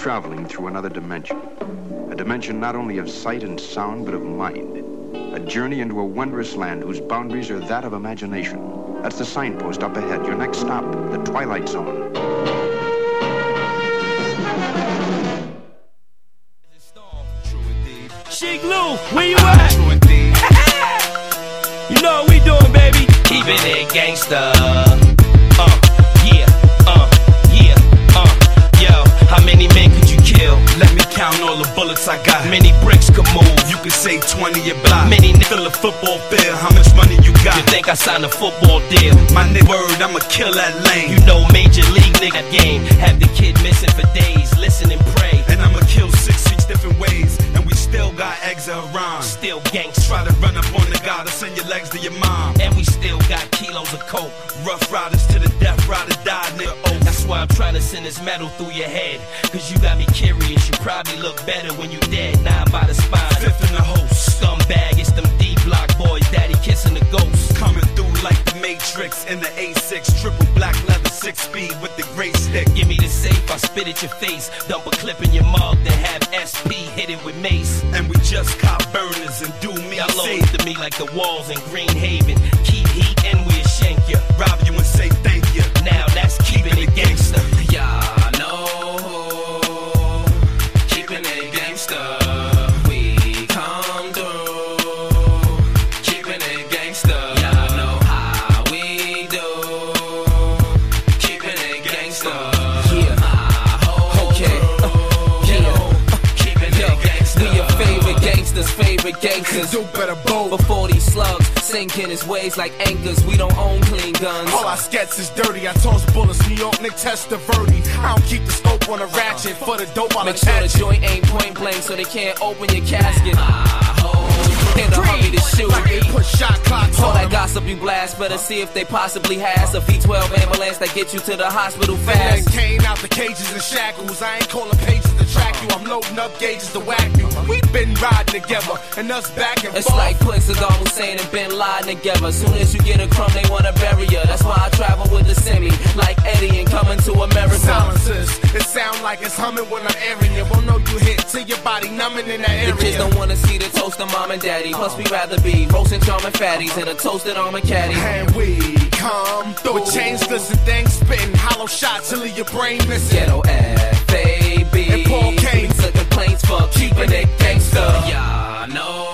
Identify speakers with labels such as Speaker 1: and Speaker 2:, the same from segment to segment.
Speaker 1: traveling through another dimension. A dimension not only of sight and sound, but of mind. A journey into a wondrous land whose boundaries are that of imagination. That's the signpost up ahead. Your next stop, the Twilight Zone.
Speaker 2: Sheik Lou, where you at? you know what we doing, baby.
Speaker 3: Keeping it gangsta.
Speaker 4: Bullets I got.
Speaker 3: Many bricks could move.
Speaker 4: You can say 20 a block.
Speaker 3: Many niggas.
Speaker 4: Fill a football field. How much money you got?
Speaker 3: You think I signed a football deal?
Speaker 4: My nigga word, I'ma kill that lane.
Speaker 3: You know major league nigga game. Have the kid missing for days. Listen
Speaker 4: got eggs of rhyme.
Speaker 3: Still gangsta.
Speaker 4: Try to run up on the guy to send your legs to your mom.
Speaker 3: And we still got kilos of coke.
Speaker 4: Rough riders to the death, ride or die, nigga. Oh,
Speaker 3: That's why I'm trying to send this metal through your head. Cause you got me curious. You probably look better when you dead. Nine by the spine.
Speaker 4: fifth in the host.
Speaker 3: Scumbag, it's them D block boys. Daddy kissing the ghost.
Speaker 4: Coming through like the Matrix in the A6. Triple black leather, six speed with the gray stick.
Speaker 3: Give me the safe, I spit at your face. Dump a clip in your mug, then have SP hit it with mace.
Speaker 4: And we just cop burners and do me
Speaker 3: Y'all to me like the walls in Green Haven. Keep heat and we'll shank ya.
Speaker 4: Rob you and say thank
Speaker 5: gangsters.
Speaker 4: Do better bold.
Speaker 5: Before these slugs sink in his ways like anchors, we don't own clean guns.
Speaker 4: All I sketch is dirty. I toss bullets. New York, Nick Testaverde. I don't keep the scope on a ratchet for the dope. I'll
Speaker 5: Make sure the joint ain't point blank so they can't open your casket. A hurry to shoot.
Speaker 4: Put shot clocks
Speaker 5: All that gossip you blast, better see if they possibly has a V12 ambulance that get you to the hospital
Speaker 4: And
Speaker 5: fast.
Speaker 4: came out the cages and shackles. I ain't calling pages to track you. I'm loading up gauges to whack you. We been riding together, and us back and
Speaker 5: It's
Speaker 4: forth.
Speaker 5: like putting Saddam Hussein and Bin Laden together. Soon as you get a crumb, they wanna bury ya. That's why I travel with the semi, like Eddie and coming to America.
Speaker 4: silences. It sound like it's humming when I'm airing you. Won't know you hit till your body numbing in that
Speaker 5: The kids
Speaker 4: area.
Speaker 5: don't wanna see the toast of mom and daddy. Plus, we rather be roasting charming fatties in a toasted almond caddy.
Speaker 4: And we come through. With chains, listen, things spitting hollow shots till your brain missing.
Speaker 5: Ghetto F-A-B.
Speaker 4: And Paul K.
Speaker 5: We took complaints for keeping it gangsta.
Speaker 6: Y'all know,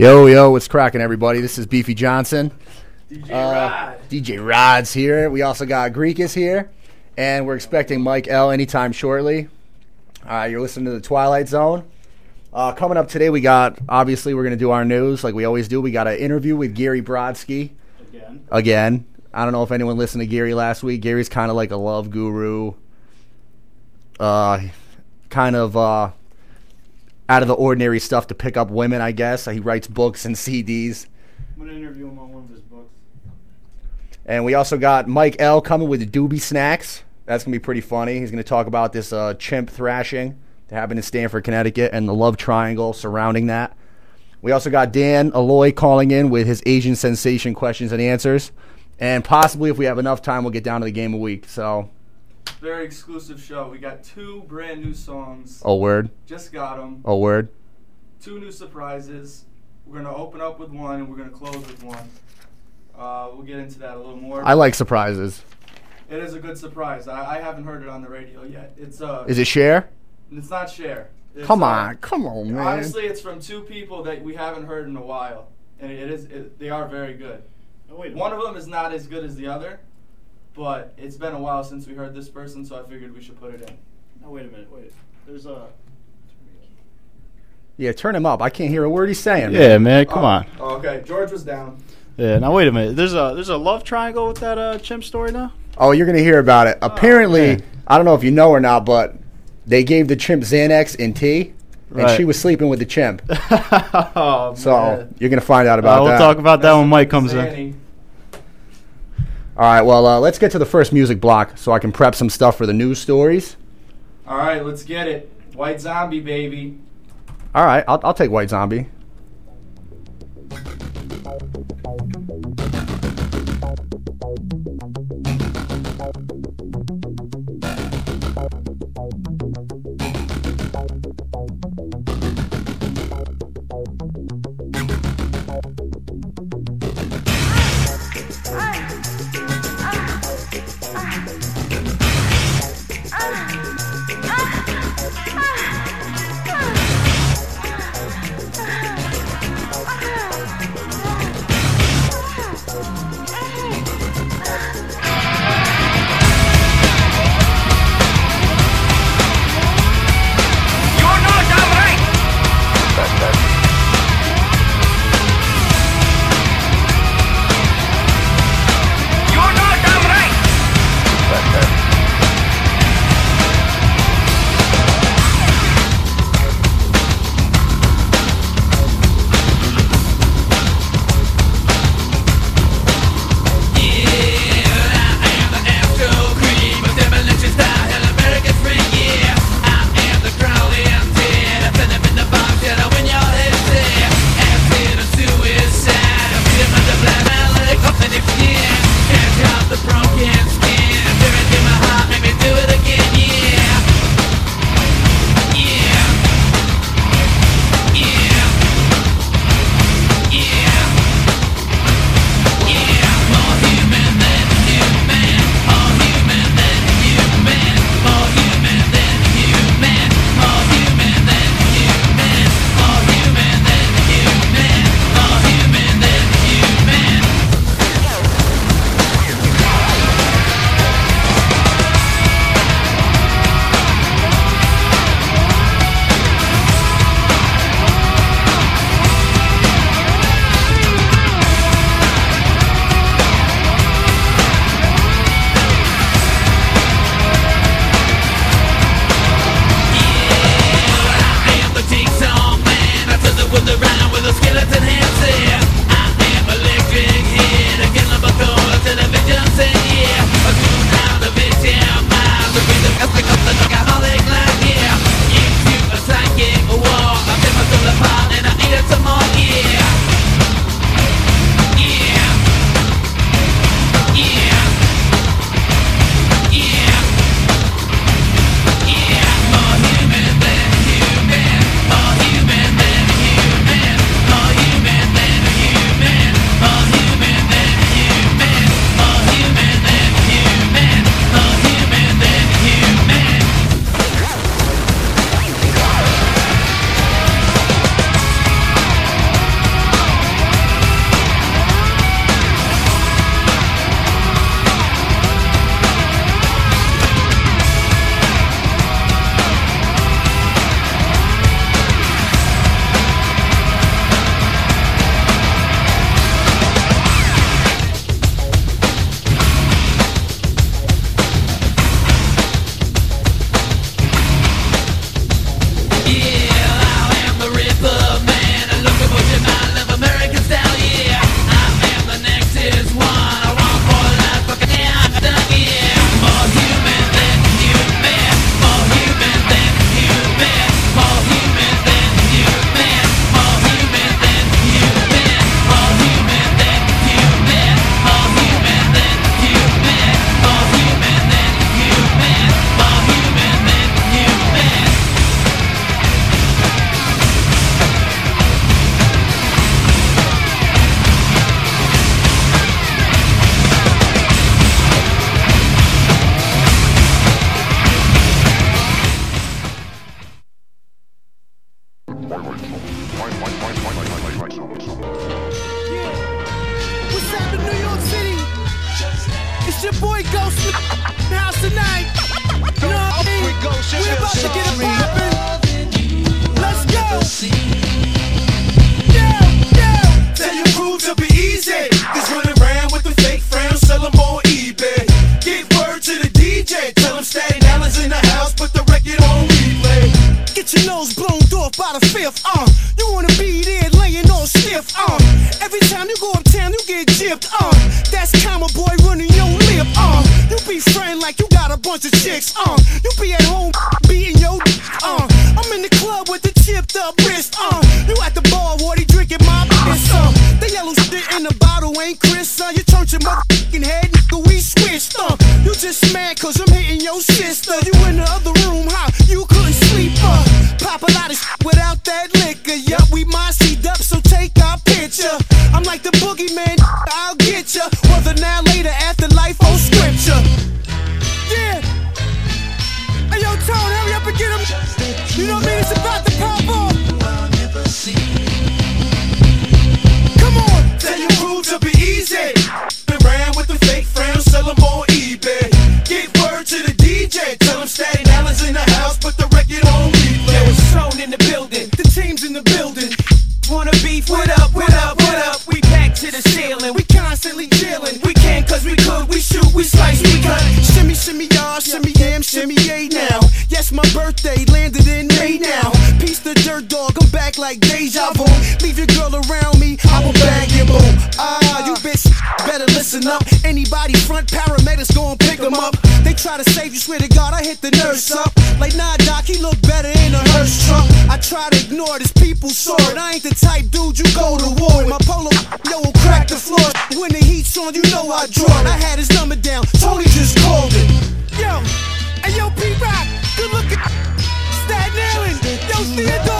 Speaker 4: Yo,
Speaker 7: yo, what's cracking, everybody? This is Beefy Johnson.
Speaker 2: DJ
Speaker 7: Uh,
Speaker 2: Rod.
Speaker 7: DJ Rod's here. We also got Greekus here. And we're expecting Mike L anytime shortly. Uh, you're listening to the Twilight Zone. Uh, coming up today, we got, obviously, we're going to do our news like we always do. We got an interview with Gary Brodsky
Speaker 2: Again.
Speaker 7: again. I don't know if anyone listened to Gary last week. Gary's kind of like a love guru. Uh, kind of uh, out of the ordinary stuff to pick up women, I guess. He writes books and CDs.
Speaker 2: I'm gonna interview him on one of his books.
Speaker 7: And we also got Mike L coming with the Doobie Snacks. That's gonna be pretty funny. He's gonna talk about this uh, chimp thrashing that happened in Stamford, Connecticut, and the love triangle surrounding that. We also got Dan Aloy calling in with his Asian sensation questions and answers. And possibly, if we have enough time, we'll get down to the game of the week. So,
Speaker 2: Very exclusive show. We got two brand new songs.
Speaker 7: oh word,
Speaker 2: Just got them.
Speaker 7: oh word.
Speaker 2: Two new surprises. We're gonna open up with one and we're gonna close with one. Uh, we'll get into that a little more.
Speaker 7: I like surprises.
Speaker 2: it is a good surprise. I, I haven't heard it on the radio yet. It's uh,
Speaker 7: Is it Cher?
Speaker 2: it's not Cher. It's,
Speaker 7: Come
Speaker 2: uh,
Speaker 7: on, come on, man.
Speaker 2: Honestly, it's from two people that we haven't heard in a while, and it is. It, they are very good. Oh, wait One of them is not as good as the other, but it's been a while since we heard this person, so I figured we should put it in.
Speaker 8: No, wait a minute. Wait. There's a.
Speaker 7: Yeah, turn him up. I can't hear a word he's saying.
Speaker 8: Yeah, man, come
Speaker 2: Oh,
Speaker 8: on.
Speaker 2: oh, okay, George was down.
Speaker 8: Yeah, now wait a minute. There's a there's a love triangle with that uh, chimp story now.
Speaker 5: Oh, you're gonna hear about it. Oh,
Speaker 8: Apparently.
Speaker 5: I don't know if you know or not, but they gave the chimp Xanax and tea, and she was sleeping with the chimp.
Speaker 8: oh,
Speaker 5: So
Speaker 8: man.
Speaker 5: you're gonna find out
Speaker 8: Uh,
Speaker 5: about
Speaker 8: we'll
Speaker 5: that.
Speaker 8: talk about that when Mike comes in.
Speaker 5: All right, well, uh, let's get to the first music block so I can prep some stuff for the news stories.
Speaker 2: All right, let's get it. White Zombie, baby.
Speaker 5: All right, I'll, I'll take White Zombie.
Speaker 9: Been around with the fake friends, on eBay. Word to the DJ, Staten Island's in the house, put the record on
Speaker 10: in the building.
Speaker 11: The team's in the building.
Speaker 10: Wanna beef? What up? What up? What up? We back to the ceiling.
Speaker 11: We constantly chillin'.
Speaker 10: We can cause we could. We shoot. We slice. We cut.
Speaker 11: Shimmy, shimmy, y'all, shimmy, yam, shimmy, yay now. Yes, my birthday landed in May now. Peace the dirt dog, I'm back like deja vu. Leave your girl around up. Anybody front paramedics gon' pick 'em up. They try to save you, swear to God, I hit the nurse up. Like, nah, doc, he look better in a hearse truck. I try to ignore this, people saw it. I ain't the type dude you go to war with. My polo, yo, will crack the floor. When the heat's on, you know I draw it. I had his number down, Tony just called it. Yo, hey yo, P Rock, good looking. Staten Island, yo, Theodore,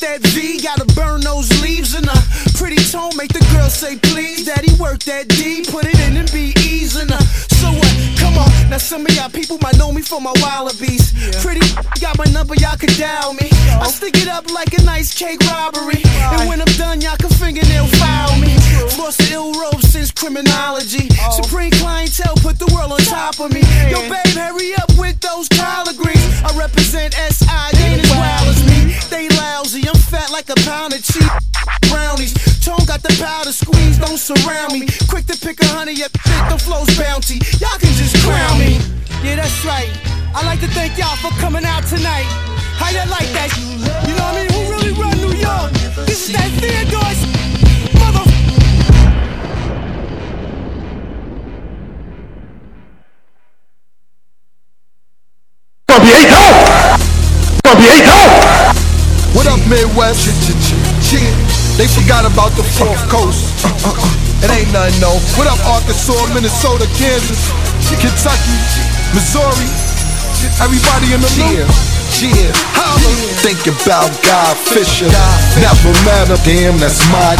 Speaker 11: gotta that V, gotta burn those leaves in a pretty tone, make the girl say please. Daddy work that D, put it in and be her. So what? Come on, now some of y'all people might know me for my wallabies. Pretty got my number, y'all can dial me. I oh. stick it up like a nice cake robbery. And when I'm done, y'all can fingernail file me. Floss the ill robe since criminology. Oh. Supreme clientele put the world on top of me. Yo, babe, hurry up with those collard greens. I represent SI, a pound of cheap brownies. Tone got the powder squeeze, don't surround me. Quick to pick a honey up, fit the flow's bounty. Y'all can just crown me. Yeah, that's right. I'd like to thank y'all for coming out tonight. How you like that? You know what I mean? Who really run New York? This is that Theodore mother.
Speaker 12: What up, Midwest? They forgot about the fourth coast. Uh, uh, uh. It ain't nothing, no. What up, Arkansas, Minnesota, Kansas, Kentucky, Missouri? Everybody in the loop. Yeah, holla. Think about Guy Fisher. Never him, damn, that's my.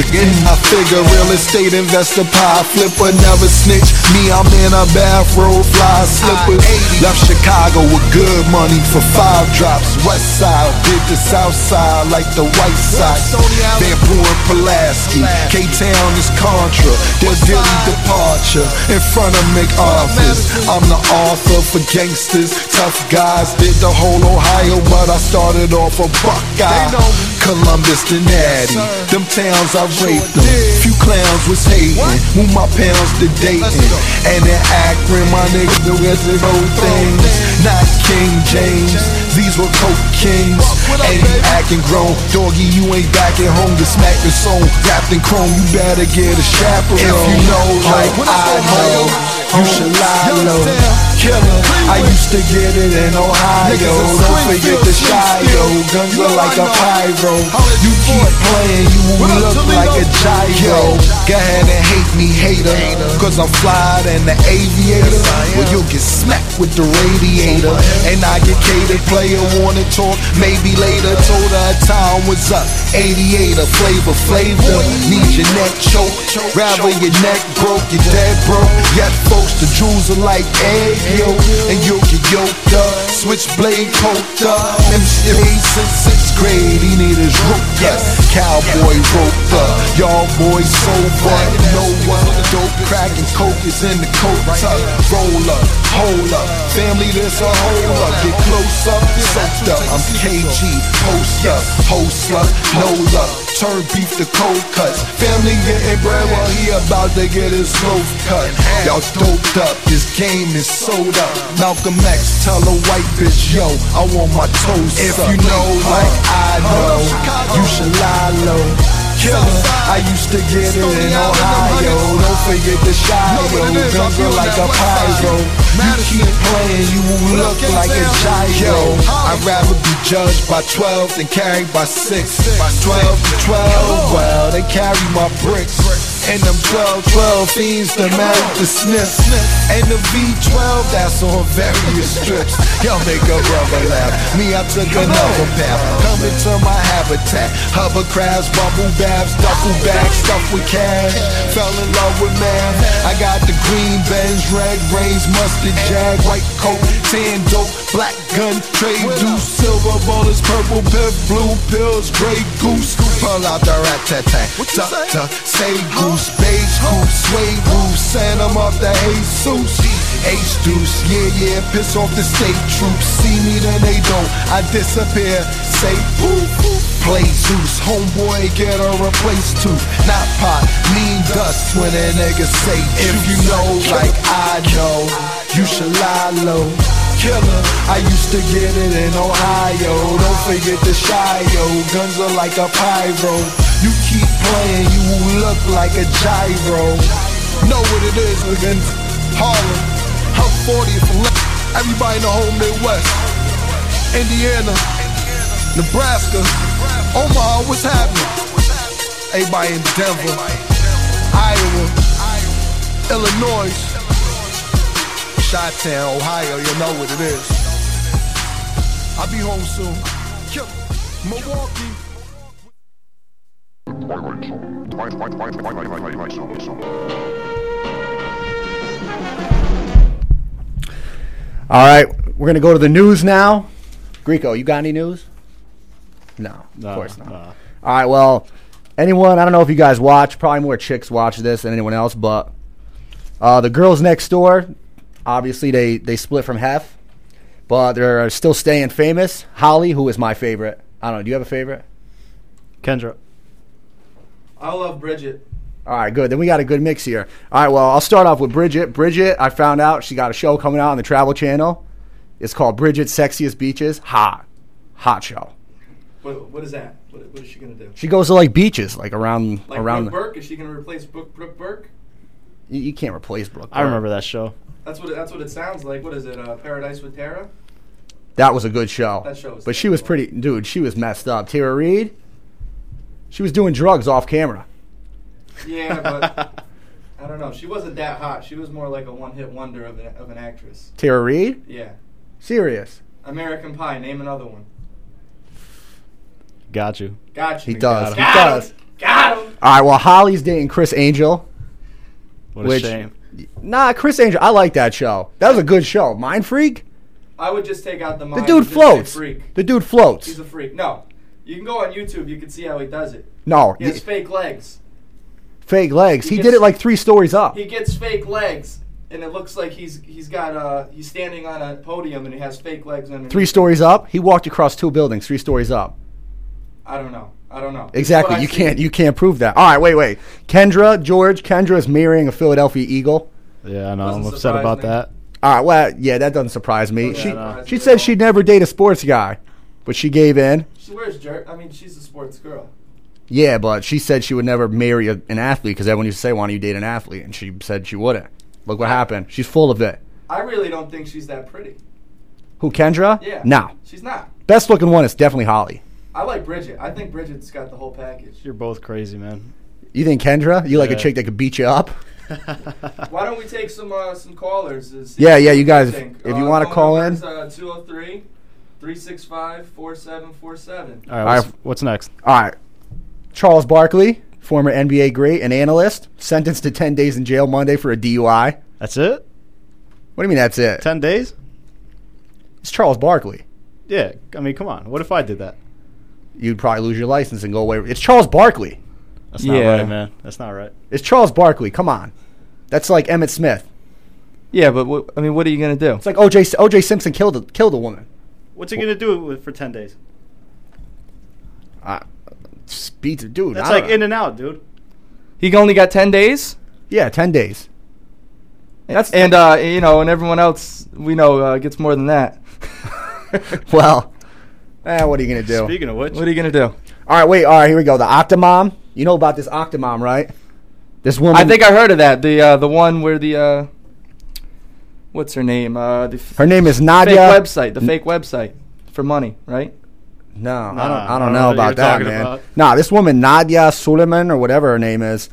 Speaker 12: Again, I figure real estate investor, pie flipper, never snitch. Me, I'm in a bathrobe, fly slippers. Left Chicago with good money for five drops. West side, did the south side like the white Sox. Van Buren, Pulaski, K-Town is Contra. Their Dilly departure in front of McOffice. I'm the author for gangsters, tough guys. Did the whole Ohio, but I started off a Buckeye. Columbus to Natty, them towns I raped them. Few clowns was hating, move my pounds to Dayton. And in Akron, my niggas do go things. Not King James, these were coke kings. Ain't acting grown, doggy, you ain't back at home to smack the song. Wrapped in chrome, you better get a chaperone. If you know oh, like I know, you should lie low. Killer, I used to get it in Ohio. Don't forget the Shio. Guns are like a pyro. You keep playing, you will look like a gyro. Go ahead and hate me, hater. Cause I'm flyer than the aviator. Well, you'll get smacked with the radiator. And I get catered, player wanna talk. Maybe later, told her time was up. 88, a flavor, flavor. Need your neck choked. Rather your neck broke, you're dead broke. Yet folks, the jewels are like egg yolk. And you'll get yoked up. Switchblade poked up. MC since sixth grade, he need his rope yes. Cowboy roped up. Y'all boys sober. No one dope crack and coke is in the coat tuck. Roll up, hold up. Family, this a hold up. Get close up, so choked up. I'm KG, post up, hostler, no luck. Turn beef to cold cuts. Family getting bread while he about to get his throat cut. Y'all doped up, this game is sold up. Malcolm X, tell a white bitch, yo, I want my toes If you know like I know, you should lie low. Killer, I used to get it in Ohio. Don't forget the Shio. Guns are like a pyro. You keep playing, you will look like a gyro. I'd rather be judged by 12 than carried by 6. By 12 to 12, well, they carry my bricks. And them 12, 12 fiends that married the sniff. And the V12, that's on various strips. Y'all make a brother laugh. Me, I took another path. Coming to my habitat. Hovercrafts, bubble baths, duffel bags, stuffed with cash. Fell in love with man. I got the green Benz, red rains, mustard jag, white coat, tan dope, black gun, trade juice, silver bullets, purple pip, blue pills, gray goose. Pull out the rat tat tat. Tuck, tuck, say goose, beige goose, suede roof, send 'em off the Jesus. H deuce, yeah, yeah, piss off the state troops. See me, then they don't. I disappear, say poof, poof. Play Zeus, homeboy, get a replace tooth. Not pot, mean dust when a nigga say If you know like I know, you should lie low. Killer, I used to get it in Ohio. Don't forget the Shio. Guns are like a pyro. You keep playing, you look like a gyro. Know what it is, again. Harlem, Hub 40 from Le- everybody in the whole Midwest. Indiana, Nebraska, Omaha, what's happening? Everybody in Denver, Iowa, Illinois, Chi-Town, Ohio, you know what it is. I'll be home soon. Kill- Milwaukee.
Speaker 7: All right, we're gonna go to the news now. Greco, you got any news? No,
Speaker 8: Nah,
Speaker 7: of course not.
Speaker 8: nah.
Speaker 7: All right, well, anyone? I don't know if you guys watch. Probably more chicks watch this than anyone else, but uh, the girls next door, obviously they they split from Hef, but they're still staying famous. Holly, who is my favorite. I don't know. Do you have a favorite?
Speaker 8: Kendra.
Speaker 2: I love Bridget.
Speaker 7: All right, good. Then we got a good mix here. All right, well, I'll start off with Bridget. Bridget, I found out she got a show coming out on the Travel Channel. It's called Bridget's Sexiest Beaches. Hot, hot show.
Speaker 2: What, what is that? What, what is she gonna do?
Speaker 7: She goes to like beaches, like around
Speaker 2: Like
Speaker 7: around.
Speaker 2: Brooke Burke? Is she gonna replace Brooke, Brooke Burke?
Speaker 7: You, you can't replace Brooke.
Speaker 8: I remember that show.
Speaker 2: That's what it, that's what it sounds like. What is it? Uh, Paradise with Tara?
Speaker 7: That was a good show.
Speaker 2: That show was
Speaker 7: but she was pretty, dude. She was messed up. Tara Reid. She was doing drugs off camera.
Speaker 2: Yeah, but I don't know. She wasn't that hot. She was more like a one-hit wonder of, an of an actress.
Speaker 7: Tara Reid.
Speaker 2: Yeah.
Speaker 7: Serious.
Speaker 2: American Pie. Name another one.
Speaker 8: Got you.
Speaker 2: Got you.
Speaker 7: He does. He
Speaker 2: Got
Speaker 7: does.
Speaker 2: Got him.
Speaker 7: All right. Well, Holly's dating Criss Angel.
Speaker 8: What a
Speaker 7: which,
Speaker 8: shame.
Speaker 7: Nah, Criss Angel. I like that show. That was a good show. Mind Freak.
Speaker 2: I would just take out the
Speaker 7: The dude
Speaker 2: and just say
Speaker 7: floats.
Speaker 2: Freak.
Speaker 7: The dude floats.
Speaker 2: He's a freak. No, you can go on YouTube. You can see how he does it.
Speaker 7: No,
Speaker 2: he has
Speaker 7: y-
Speaker 2: fake legs.
Speaker 7: fake legs.
Speaker 2: He
Speaker 7: He,
Speaker 2: gets-
Speaker 7: did it like three stories up.
Speaker 2: He gets fake legs, and it looks like he's he's got uh he's standing on a podium and he has fake legs underneath.
Speaker 7: Three stories up. He walked across two buildings. Three stories up.
Speaker 2: I don't know. I don't know.
Speaker 7: Exactly. You
Speaker 2: see.
Speaker 7: can't. You can't prove that. All right. Wait. Wait. Kendra George. Kendra is marrying a Philadelphia Eagle.
Speaker 8: Yeah, I know. I'm upset about
Speaker 2: me.
Speaker 8: that.
Speaker 7: All right. Well, yeah, that doesn't surprise me.
Speaker 2: Doesn't
Speaker 7: she
Speaker 2: surprise
Speaker 7: she
Speaker 2: me
Speaker 7: said she'd never date a sports guy, but she gave in.
Speaker 2: She wears jerk. I mean, she's a sports girl.
Speaker 7: Yeah, but she said she would never marry a, an athlete because everyone used to say, "Why don't you date an athlete?" And she said she wouldn't. Look what happened. She's full of it.
Speaker 2: I really don't think she's that pretty.
Speaker 7: Who? Kendra?
Speaker 2: Yeah.
Speaker 7: No.
Speaker 2: She's not.
Speaker 7: Best looking one is definitely Holly.
Speaker 2: I like Bridget. I think Bridget's got the whole package.
Speaker 8: You're both crazy, man.
Speaker 7: You think Kendra? You like a
Speaker 8: Yeah.
Speaker 7: chick that could beat you up?
Speaker 2: Why don't we take some uh, some callers? and see
Speaker 7: Yeah, yeah, you
Speaker 2: they
Speaker 7: guys,
Speaker 2: think.
Speaker 7: if you
Speaker 2: Uh,
Speaker 7: wanna
Speaker 2: phone
Speaker 7: call
Speaker 2: number
Speaker 7: in.
Speaker 2: is, Uh, 203 365 4747.
Speaker 8: All right, what's, what's next?
Speaker 7: All right. Charles Barkley, former NBA great and analyst, sentenced to 10 days in jail Monday for a DUI.
Speaker 8: That's it?
Speaker 7: What do you mean that's it?
Speaker 8: 10 days?
Speaker 7: It's Charles Barkley.
Speaker 8: Yeah, I mean, come on. What if I did that?
Speaker 7: You'd probably lose your license and go away. It's Charles Barkley.
Speaker 8: That's not
Speaker 13: Yeah.
Speaker 8: right, man. That's not right.
Speaker 7: It's Charles Barkley. Come on. That's like Emmitt Smith.
Speaker 13: Yeah, but what, I mean, what are you gonna do?
Speaker 7: It's like OJ OJ Simpson killed a, killed a woman.
Speaker 8: What's he gonna do with, for ten days?
Speaker 7: Uh, speed, dude.
Speaker 8: That's
Speaker 7: I
Speaker 8: like
Speaker 7: don't-
Speaker 8: in and out, dude.
Speaker 2: He only got ten days.
Speaker 7: Yeah, ten days.
Speaker 2: That's and uh, you know, and everyone else we know uh, gets more than that.
Speaker 7: well, eh, what are you gonna do?
Speaker 8: Speaking of which,
Speaker 2: What are you gonna do?
Speaker 7: All right, wait. All right, here we go. The Octomom. You know about this Octomom, right? This woman.
Speaker 2: I think I heard of that. The uh, the one where the uh, what's her name? Uh, the f-
Speaker 7: her name is Nadia.
Speaker 2: fake website. The fake website for money, right?
Speaker 7: No, I don't. I
Speaker 8: I
Speaker 7: don't
Speaker 8: don't
Speaker 7: know
Speaker 8: know
Speaker 7: about that, man.
Speaker 8: about.
Speaker 7: Nah, this woman Nadya Suleman or whatever her name is.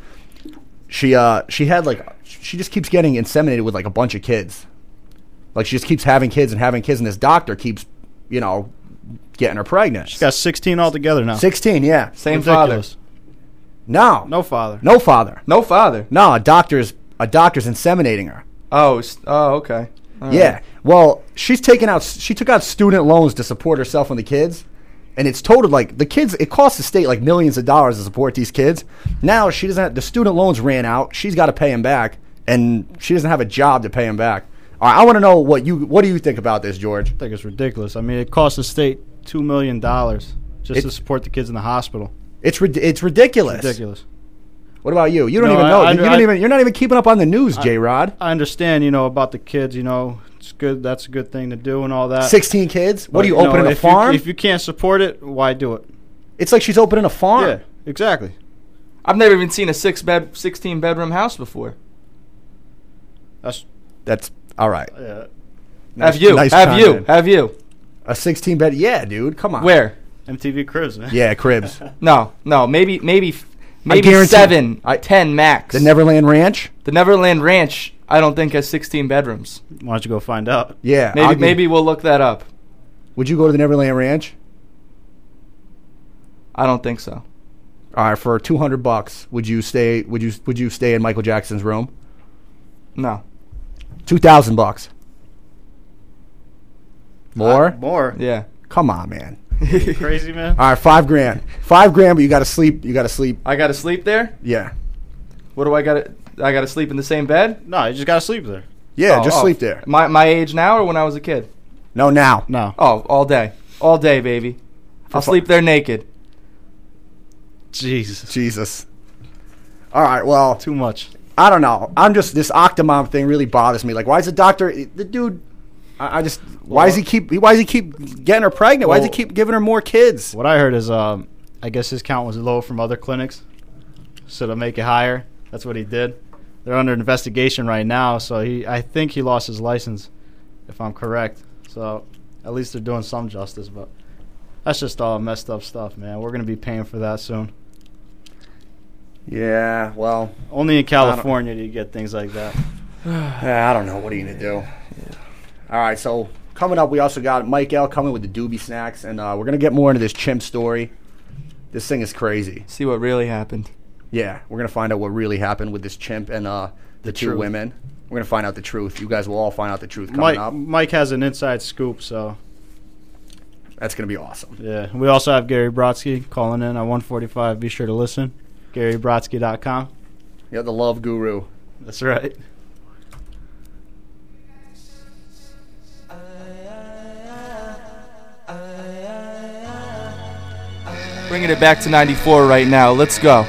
Speaker 7: She uh she had like she just keeps getting inseminated with like a bunch of kids. Like she just keeps having kids and having kids, and this doctor keeps, you know, getting her pregnant.
Speaker 8: She's got 16 altogether now.
Speaker 7: Sixteen, yeah.
Speaker 2: Same
Speaker 8: Ridiculous.
Speaker 7: No,
Speaker 8: No father.
Speaker 7: no father.
Speaker 2: No father.
Speaker 7: No, a doctor's a doctor's inseminating her.
Speaker 2: Oh, s- oh, okay. All
Speaker 7: Yeah.
Speaker 2: right.
Speaker 7: Well, she's taken out. She took out student loans to support herself and the kids, and it's totaled like the kids. It costs the state like millions of dollars to support these kids. Now she doesn't. Have, the student loans ran out. She's got to pay them back, and she doesn't have a job to pay them back. All right, I want to know what you. What do you think about this, George?
Speaker 8: I think it's ridiculous. I mean, it costs the state two million dollars just
Speaker 7: It-
Speaker 8: to support the kids in the hospital.
Speaker 7: It's it's ridiculous.
Speaker 8: Ridiculous.
Speaker 7: What about you? You don't
Speaker 8: No,
Speaker 7: even know.
Speaker 8: I-
Speaker 7: you don't
Speaker 8: I-
Speaker 7: even. You're not even keeping up on the news, J. Rod.
Speaker 8: I understand, you know, about the kids. You know, it's good. That's a good thing to do and all that.
Speaker 7: Sixteen kids. What
Speaker 8: But,
Speaker 7: are you
Speaker 8: know,
Speaker 7: opening a
Speaker 8: if you-
Speaker 7: farm?
Speaker 8: if you can't support it, why do it?
Speaker 7: it's like she's opening a farm.
Speaker 8: Yeah, exactly.
Speaker 2: I've never even seen a six bed, sixteen bedroom house before.
Speaker 8: That's
Speaker 7: That's all right.
Speaker 8: yeah.
Speaker 2: have you?
Speaker 7: nice
Speaker 2: have you? Have you?
Speaker 7: A 16 bed. Yeah, dude. Come on.
Speaker 2: Where?
Speaker 8: MTV Cribs, man.
Speaker 7: Yeah, cribs.
Speaker 2: No, no. Maybe, maybe, f- maybe
Speaker 7: guarantee-
Speaker 2: seven,
Speaker 7: I- uh,
Speaker 2: ten max.
Speaker 7: The Neverland Ranch.
Speaker 2: The Neverland Ranch. I don't think has sixteen bedrooms.
Speaker 8: Why don't you go find out?
Speaker 7: Yeah.
Speaker 2: Maybe,
Speaker 7: I'll give-
Speaker 2: maybe we'll look that up.
Speaker 7: Would you go to the Neverland Ranch?
Speaker 2: I don't think so.
Speaker 7: All right, for 200 bucks, would you stay? Would you would you stay in Michael Jackson's room?
Speaker 2: No.
Speaker 7: 2,000 bucks. More?
Speaker 8: Uh, more.
Speaker 2: Yeah.
Speaker 7: Come on, man.
Speaker 8: Crazy man.
Speaker 7: All right, five grand. Five grand, but you got to sleep. You got to sleep.
Speaker 2: I got to sleep there.
Speaker 7: Yeah.
Speaker 2: What do I got to? I got to sleep in the same bed.
Speaker 8: No, you just gotta sleep there.
Speaker 7: Yeah,
Speaker 2: Oh,
Speaker 7: just
Speaker 2: oh.
Speaker 7: sleep there.
Speaker 2: My my age now or when I was a kid?
Speaker 7: No, now.
Speaker 8: No.
Speaker 2: Oh, all day, all day, baby. I'll
Speaker 7: fu-
Speaker 2: sleep there naked.
Speaker 8: Jesus.
Speaker 7: Jesus. All right, well,
Speaker 8: Too much.
Speaker 7: I don't know. I'm just this Octomom thing really bothers me. Like, why is the doctor? The dude. I, I just. Why does he keep? Why does he keep getting her pregnant? why does he keep giving her more kids?
Speaker 8: What I heard is, um, I guess his count was low from other clinics, so to make it higher, that's what he did. They're under investigation right now, so he, I think he lost his license, if I'm correct. So at least they're doing some justice, but that's just all messed up stuff, man. We're gonna be paying for that soon.
Speaker 7: Yeah. Well,
Speaker 8: Only in California do you get things like that.
Speaker 7: Yeah, I don't know. What are you gonna do? All right. So coming up, we also got Mike L coming with the Doobie Snacks, and uh, we're gonna get more into this chimp story. This thing is crazy.
Speaker 2: See what really happened.
Speaker 7: Yeah, we're gonna find out what really happened with this chimp and uh, the, two
Speaker 8: truth.
Speaker 7: women. We're gonna find out the truth. You guys will all find out the truth coming
Speaker 8: Mike,
Speaker 7: up.
Speaker 8: Mike has an inside scoop, so
Speaker 7: That's gonna be awesome.
Speaker 8: yeah. We also have Gary Brodsky calling in at 145. Be sure to listen. GaryBrodsky.com.
Speaker 7: You're the love guru.
Speaker 8: That's right.
Speaker 2: Bringing it back to '94 right now. Let's go.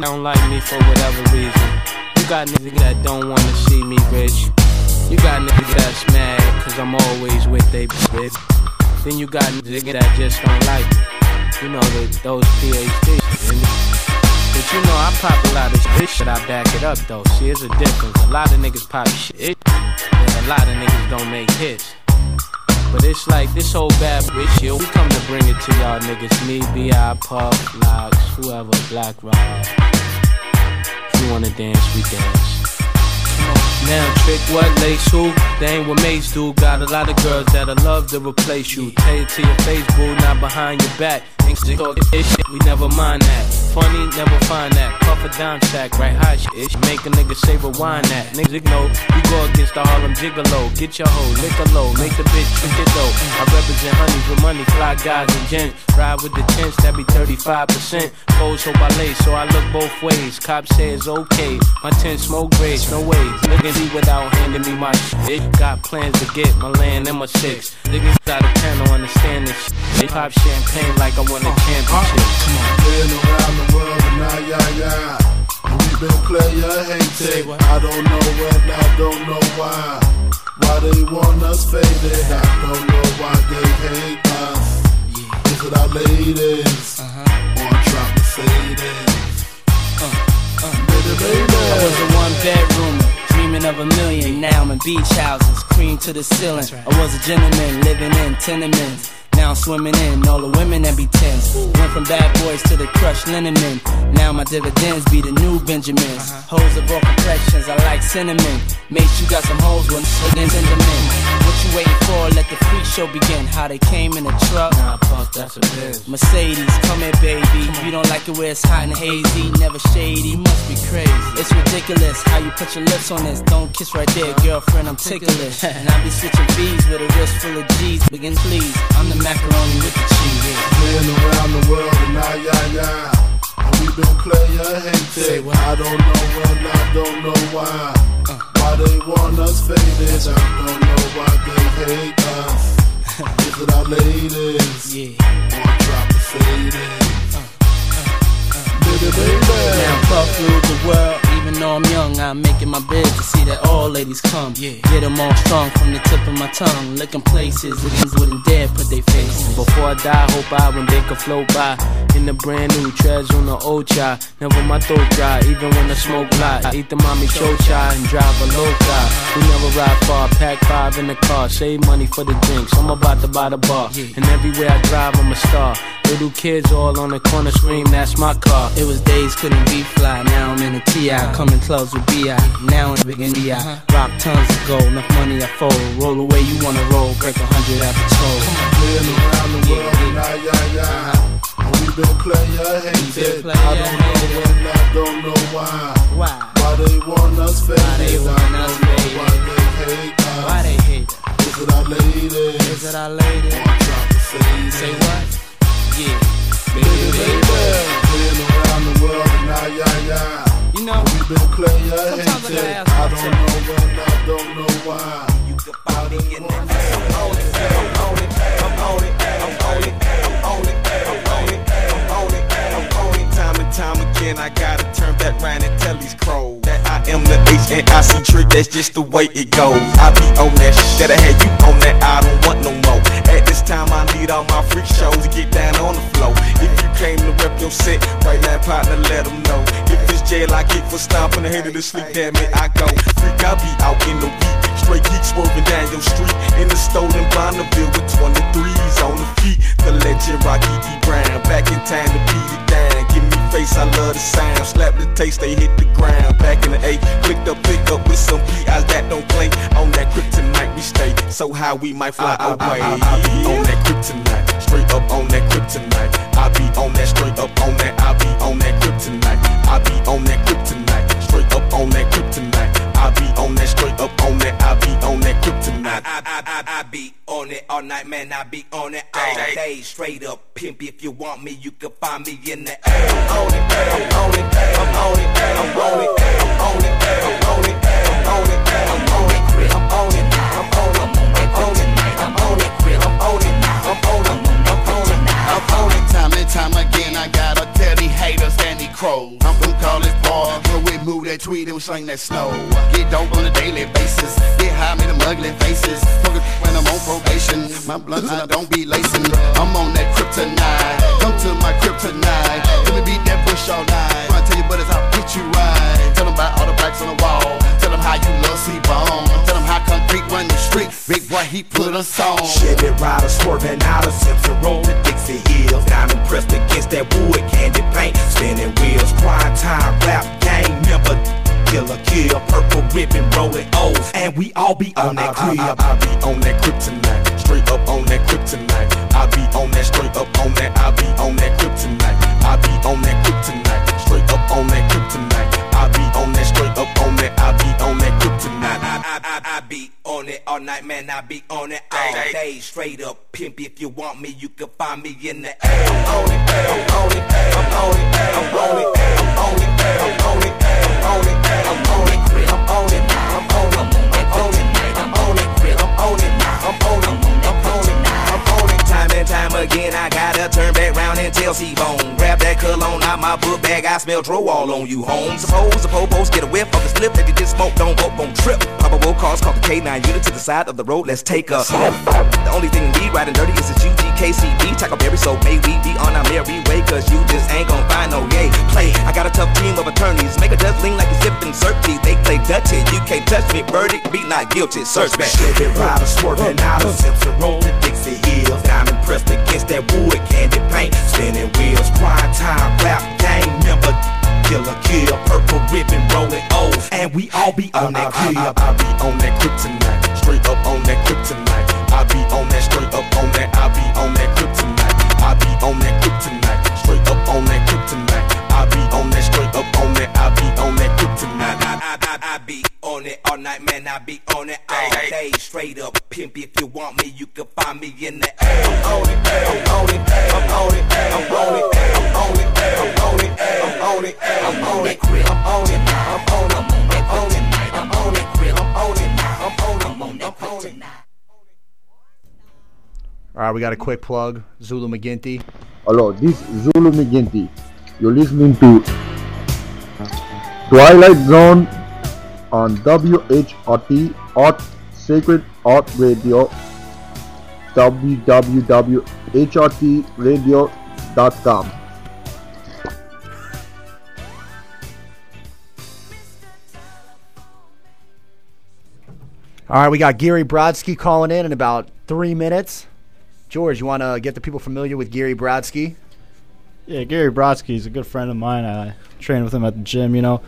Speaker 14: don't like me for whatever reason. You got niggas that don't wanna see me rich. You got niggas that's mad, cause I'm always with they bitch. Then you got niggas that just don't like me. You know, the, those PhDs. But you know, I pop a lot of shit. but I back it up though. See, it's a difference. A lot of niggas pop shit, and a lot of niggas don't make hits. But it's like this whole bad bitch here, we come to bring it to y'all niggas. Me, B.I., Puff, Lox, whoever, Black Rob. If you wanna dance, we dance. Now, trick what lace who? They ain't what mates do. Got a lot of girls that I love to replace you. Take it to your face, boo, not behind your back. Thanks to talking shit, we never mind that. Funny, never find that a dime sack, right high shit. Make a nigga say rewind that. Niggas know we go against the Harlem Gigolo. Get your hoe, lick a low, make the bitch trick it though. I represent honeys with money, fly guys and gents. Ride with the tents, that be 35%. Foes hope I lay, so I look both ways. Cop says okay, my tent smoke grades, no way. Niggas eat without handing me my shit. Got plans to get my land and my six. Niggas out of town don't understand this shit. Pop champagne like I won a championship. Come on.
Speaker 15: Been around the world and now, yeah, yeah. And we been player hated. I don't know when, I don't know why. Why they want us faded. I don't know why they hate us. Is uh-huh. it our ladies? Or drop the faded?
Speaker 16: I was a one bedroomer, dreaming of a million. Now I'm in beach houses, cream to the ceiling. I was a gentleman living in tenements. Now I'm swimming in all the women that be tens. Went from bad boys to the crushed linen men. Now my dividends be the new Benjamins. Hoes of all complexions, I like cinnamon. Mate, you got some hoes with niggas in the men. What you waiting for? Let the freak show begin. How they came in a truck.
Speaker 14: Nah, punk, that's.
Speaker 16: Mercedes, come here, baby. You don't like it where it's hot and hazy, never shady. Must be crazy. It's ridiculous how you put your lips on this. Don't kiss right there, girlfriend. I'm ticklish. and I be switching V's with a wrist full of G's. Begin, please. I'm the macaroni with the cheese.
Speaker 15: Been around the world and now, yeah, yeah. And we been player hated. I don't know when, I don't know why. Uh. Why they want us faded. I don't know why they hate us. Is it our ladies?
Speaker 16: Yeah.
Speaker 15: Or drop the faded? Baby, baby.
Speaker 16: Now puff through the world, even though I'm young, I'm making my bed to see that all ladies come. Yeah. Get them all strong from the tip of my tongue, licking places niggas wouldn't dare put their face.
Speaker 14: Before I die, hope I when they could float by in the brand new treads on the old chai. Never my throat dry, even when the smoke fly. I eat the mommy chocha and drive a low car. We never ride far, pack five in the car, save money for the drinks. I'm about to buy the bar, and everywhere I drive, I'm a star. Little kids all on the corner scream, that's my car.
Speaker 16: It was days couldn't be fly, now I'm in a TI, coming close with BI. Now in big BI, uh-huh. rock tons of gold, enough money I fold. Roll away, you wanna roll, break a hundred after toll.
Speaker 15: Been around the world and now, yeah, yeah. We been player hated. I don't know when, I don't know why.
Speaker 16: Why?
Speaker 15: Why they want us faded.
Speaker 16: Why they want
Speaker 15: I
Speaker 16: us
Speaker 15: don't know
Speaker 16: faded.
Speaker 15: why they hate us.
Speaker 16: Why they hate us?
Speaker 15: Is it our ladies?
Speaker 16: Is it our lady?
Speaker 15: Or drop the faded?
Speaker 16: Say what? Yeah.
Speaker 15: Baby, baby. Been around the world and now, yeah, yeah.
Speaker 16: You know,
Speaker 15: We been player
Speaker 16: sometimes I gotta
Speaker 15: hated.
Speaker 16: ask
Speaker 15: I don't know when, I don't know why.
Speaker 3: Time and time again, I gotta turn that round and tell these crows that I am the H and I see trick. That's just the way it goes. I be on that shit that I had you on that. I don't want no more. At this time, I need all my freak shows to get down on the floor. If you came to rep your set, right now, partner, let them know. Jail, I get for stomping the head of the sleep. Damn it, I go. Freak, I be out in the week. Straight geek swerving down your street in the stolen Bonneville with 23s on the feet. The legend Rocky E. Brown back in time to beat it down. Give me face, I love the sound. Slap the taste, they hit the ground. Back in the A, clicked up, pick up with some PIs that don't play. On that kryptonite we stay, so high we might fly away. I, I be on that kryptonite, straight up on that kryptonite. I be on that
Speaker 17: night, man. I be on it all day. Straight up pimp. If you want me, you can find me in the air. I'm on it, I'm on it, I'm on it, I'm on it, I'm on it, I'm on it, I'm on it, I'm on it, I'm on it, I'm on it, I'm on it, I'm on it, I'm on it, I'm on it, I'm on it, I'm on it.
Speaker 4: Time and time again, I gotta tell these haters and these crows. I'm gonna call this bar where we move that tweet and sling that snow. Get dope on a daily basis. Get high, me them ugly faces. Smoking when I'm on probation. My blunts and I don't be lacing. I'm on that kryptonite. Come to my kryptonite. Let me beat that bush all night. When I tell you, brothers, I'll get you right. Tell them about all the blacks on the wall. Tell how you love C-Bone. Tell them how concrete run the street. Big Boi, he put us on.
Speaker 17: Chevy rider swerving out of Simpson Road to Dixie Hills. Diamond pressed against that wood candy paint. Spinning wheels, prime time rap gang member.
Speaker 18: killer kill, purple ribbon rolling O's, and we all be on that
Speaker 3: I,
Speaker 18: crib.
Speaker 3: I, I, I be on that kryptonite, straight up on that kryptonite. I be on that straight up on that. I be on that kryptonite. I be on that kryptonite, straight up on that kryptonite. I be on that straight up on that. I be on that kryptonite.
Speaker 18: I, I, I, I be on it all night, man. I be on it all day. Straight up pimp. If you want me, you can find me in the air. I'm on it, I'm on it, I'm on it, I'm on it, I'm on it, I'm on it, I'm on it, I'm on it, I'm on it, I'm on it, I'm on it, I'm on it, I'm on it, I'm on it, I'm on it, I'm on it. Time and time again, I gotta turn back round and tell C-Bone. Grab that cologne out my book bag, I smell dro all on you, home. Suppose the popos get a whiff of the slip If you just smoke, don't go, won't trip. Probable cause, call the K9 unit to the side of the road, let's take a slip. The only thing we riding dirty is this UGKCB, Tackleberry, so may we be on our merry way, cause you just ain't gon' find no yay. Play, I got a tough team of attorneys, make a judge lean like you're sipping Zerty. They play Dutty, you can't touch me, verdict, be not guilty, search back. Chevy rider swerving out of Simpson Road to Dixie Hills, diamond pressed against that wood candy paint, spinning wheels, prime time rap gang member. Killer kill, purple ribbon rolling O's, and we all be on that
Speaker 3: I,
Speaker 18: crib.
Speaker 3: I, I be on that kryptonite, straight up on that kryptonite. I be on that straight up on that. I be on that kryptonite. I be on that kryptonite, straight up on that kryptonite. I be on that straight up on that. I be on that kryptonite.
Speaker 18: I, I, I, I be on it all night, man. I be on it all day. Straight up pimp. If you want me, you can find me in the air. I'm on it, I'm on it, I'm on it, I'm on it, I'm on it, I'm on it, I'm on it, I'm on it, I'm on it, I'm on it, I'm on it, I'm on it, I'm on it, I'm on it, I'm on it, I'm on it.
Speaker 7: All right, we got a quick plug. Zulu McGinty.
Speaker 19: Hello, this is Zulu McGinty. You're listening to Twilight Zone on WHRT Art Sacred Heart Radio www.hrtradio.com.
Speaker 7: All right, we got Gary Brodsky calling in in about three minutes. George, you want to get the people familiar with Gary Brodsky?
Speaker 8: Yeah, Gary Brodsky is a good friend of mine. I train with him at the gym. You know,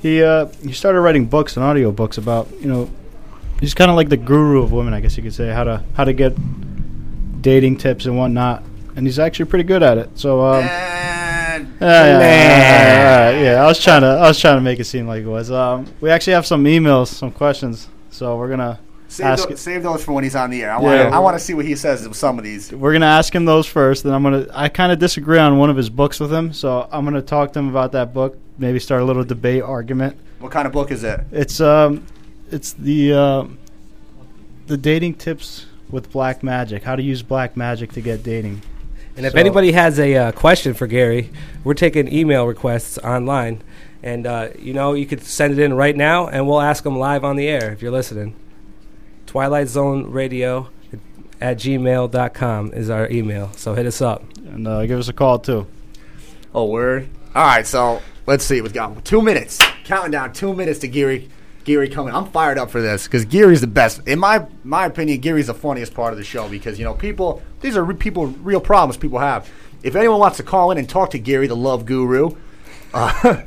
Speaker 8: he uh, he started writing books and audio books about you know, he's kind of like the guru of women, I guess you could say, how to how to get dating tips and whatnot. And he's actually pretty good at it. So, um, yeah, yeah, yeah, yeah, yeah, yeah. I was trying to I was trying to make it seem like it was. Um, we actually have some emails, some questions. So we're gonna
Speaker 7: Save,
Speaker 8: ask.
Speaker 7: tho- save those for when he's on the air. I
Speaker 8: Yeah.
Speaker 7: want I want to see what he says with some of these.
Speaker 8: We're gonna ask him those first, then I'm gonna. I kind of disagree on one of his books with him, so I'm gonna talk to him about that book. Maybe start a little debate argument.
Speaker 7: What kind of book is it?
Speaker 8: It's um, it's the uh, the dating tips with black magic. How to use black magic to get dating.
Speaker 20: And if
Speaker 8: So-
Speaker 20: anybody has a uh, question for Gary, we're taking email requests online. And, uh, you know, you could send it in right now, and we'll ask them live on the air if you're listening. Twilight Zone Radio at gmail.com is our email. So hit us up.
Speaker 8: And uh, give us a call, too.
Speaker 7: Oh, word. All right, so let's see. We've got two minutes. Counting down two minutes to Gary. Gary coming. I'm fired up for this because Gary's the best. In my my opinion, Gary's the funniest part of the show because you know people. These are re- people real problems people have. If anyone wants to call in and talk to Gary, the love guru, uh,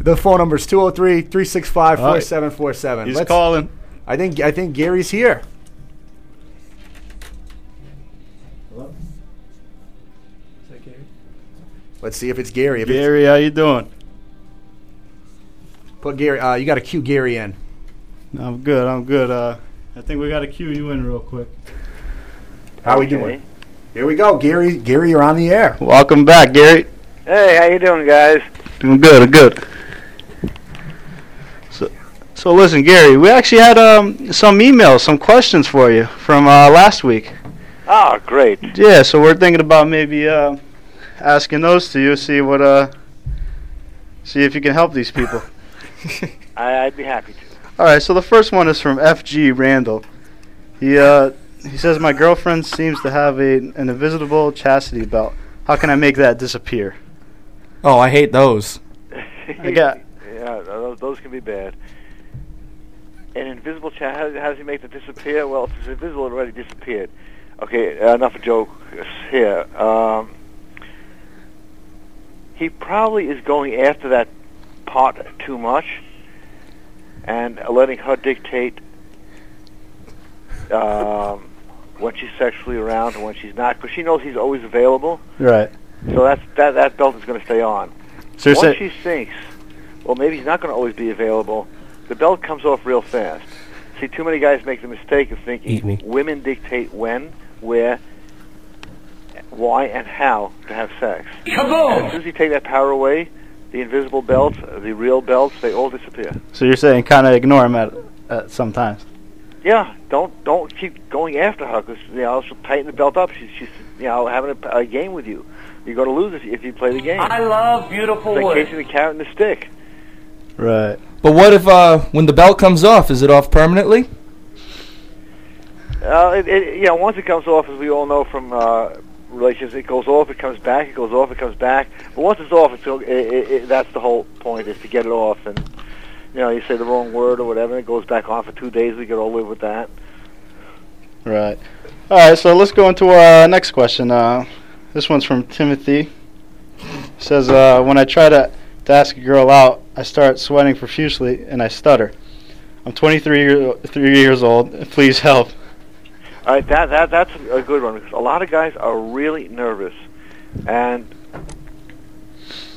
Speaker 7: the phone number is 203-365-4747.
Speaker 8: He's calling.
Speaker 7: I think I think Gary's here. Let's see if it's Gary. If it's-
Speaker 8: Gary, how you doing?
Speaker 7: Put Gary. Uh, you got to cue Gary in.
Speaker 8: I'm good. I'm good. Uh, I think we got to cue you in real quick.
Speaker 7: How we doing? Here we go, Gary. Gary, you're on the air.
Speaker 8: Welcome back, Gary.
Speaker 21: Hey, how you doing, guys?
Speaker 8: Doing good. Good. So, so listen, Gary. We actually had um some emails, some questions for you from uh, last week.
Speaker 21: Oh, great.
Speaker 8: Yeah. So we're thinking about maybe uh, asking those to you, see what uh, see if you can help these people.
Speaker 21: I, I'd be happy to.
Speaker 8: All right, so the first one is from FG Randall. He uh, he says my girlfriend seems to have a an invisible chastity belt. How can I make that disappear?
Speaker 2: Oh, I hate those.
Speaker 8: I got
Speaker 21: Yeah, those, those can be bad. An invisible chat. How, how does he make it disappear? Well, if it's invisible, it already disappeared. Okay, uh, enough of jokes here. Um, he probably is going after that pot too much. and letting her dictate um, when she's sexually around and when she's not, because she knows he's always available.
Speaker 8: Right.
Speaker 21: So that's that that belt is going to stay on.
Speaker 8: So you're
Speaker 21: Once
Speaker 8: saying-
Speaker 21: she thinks, well, maybe he's not going to always be available, the belt comes off real fast. See, too many guys make the mistake of thinking
Speaker 20: Eat me.
Speaker 21: women dictate when, where, why, and how to have sex.
Speaker 8: Kaboom!
Speaker 21: And as soon as you take that power away, the invisible belts, the real belts, they all disappear.
Speaker 8: So you're saying kind of ignore him at, at sometimes.
Speaker 21: Yeah, don't don't keep going after her because you know she'll tighten the belt up. She's she's you know having a, a game with you. You're going to lose if you, if you play the game.
Speaker 22: I love beautiful
Speaker 21: It's like
Speaker 22: wood.
Speaker 21: casing the carrot in the stick.
Speaker 8: Right.
Speaker 2: But what if uh, when the belt comes off, is it off permanently?
Speaker 21: Uh, it, it, you know, once it comes off, as we all know from uh, relationships, it goes off, it comes back, it goes off, it comes back. But once it's off, it's, it, it, it, that's the whole point is to get it off. And you know, you say the wrong word or whatever, and it goes back on for two days. We could all live with that.
Speaker 8: Right. All right. So let's go into our next question. Uh, this one's from Timothy. says, uh, "When I try to, to ask a girl out, I start sweating profusely and I stutter. I'm 23 year, three years old. Please help."
Speaker 21: All right, that that that's a good one because a lot of guys are really nervous, and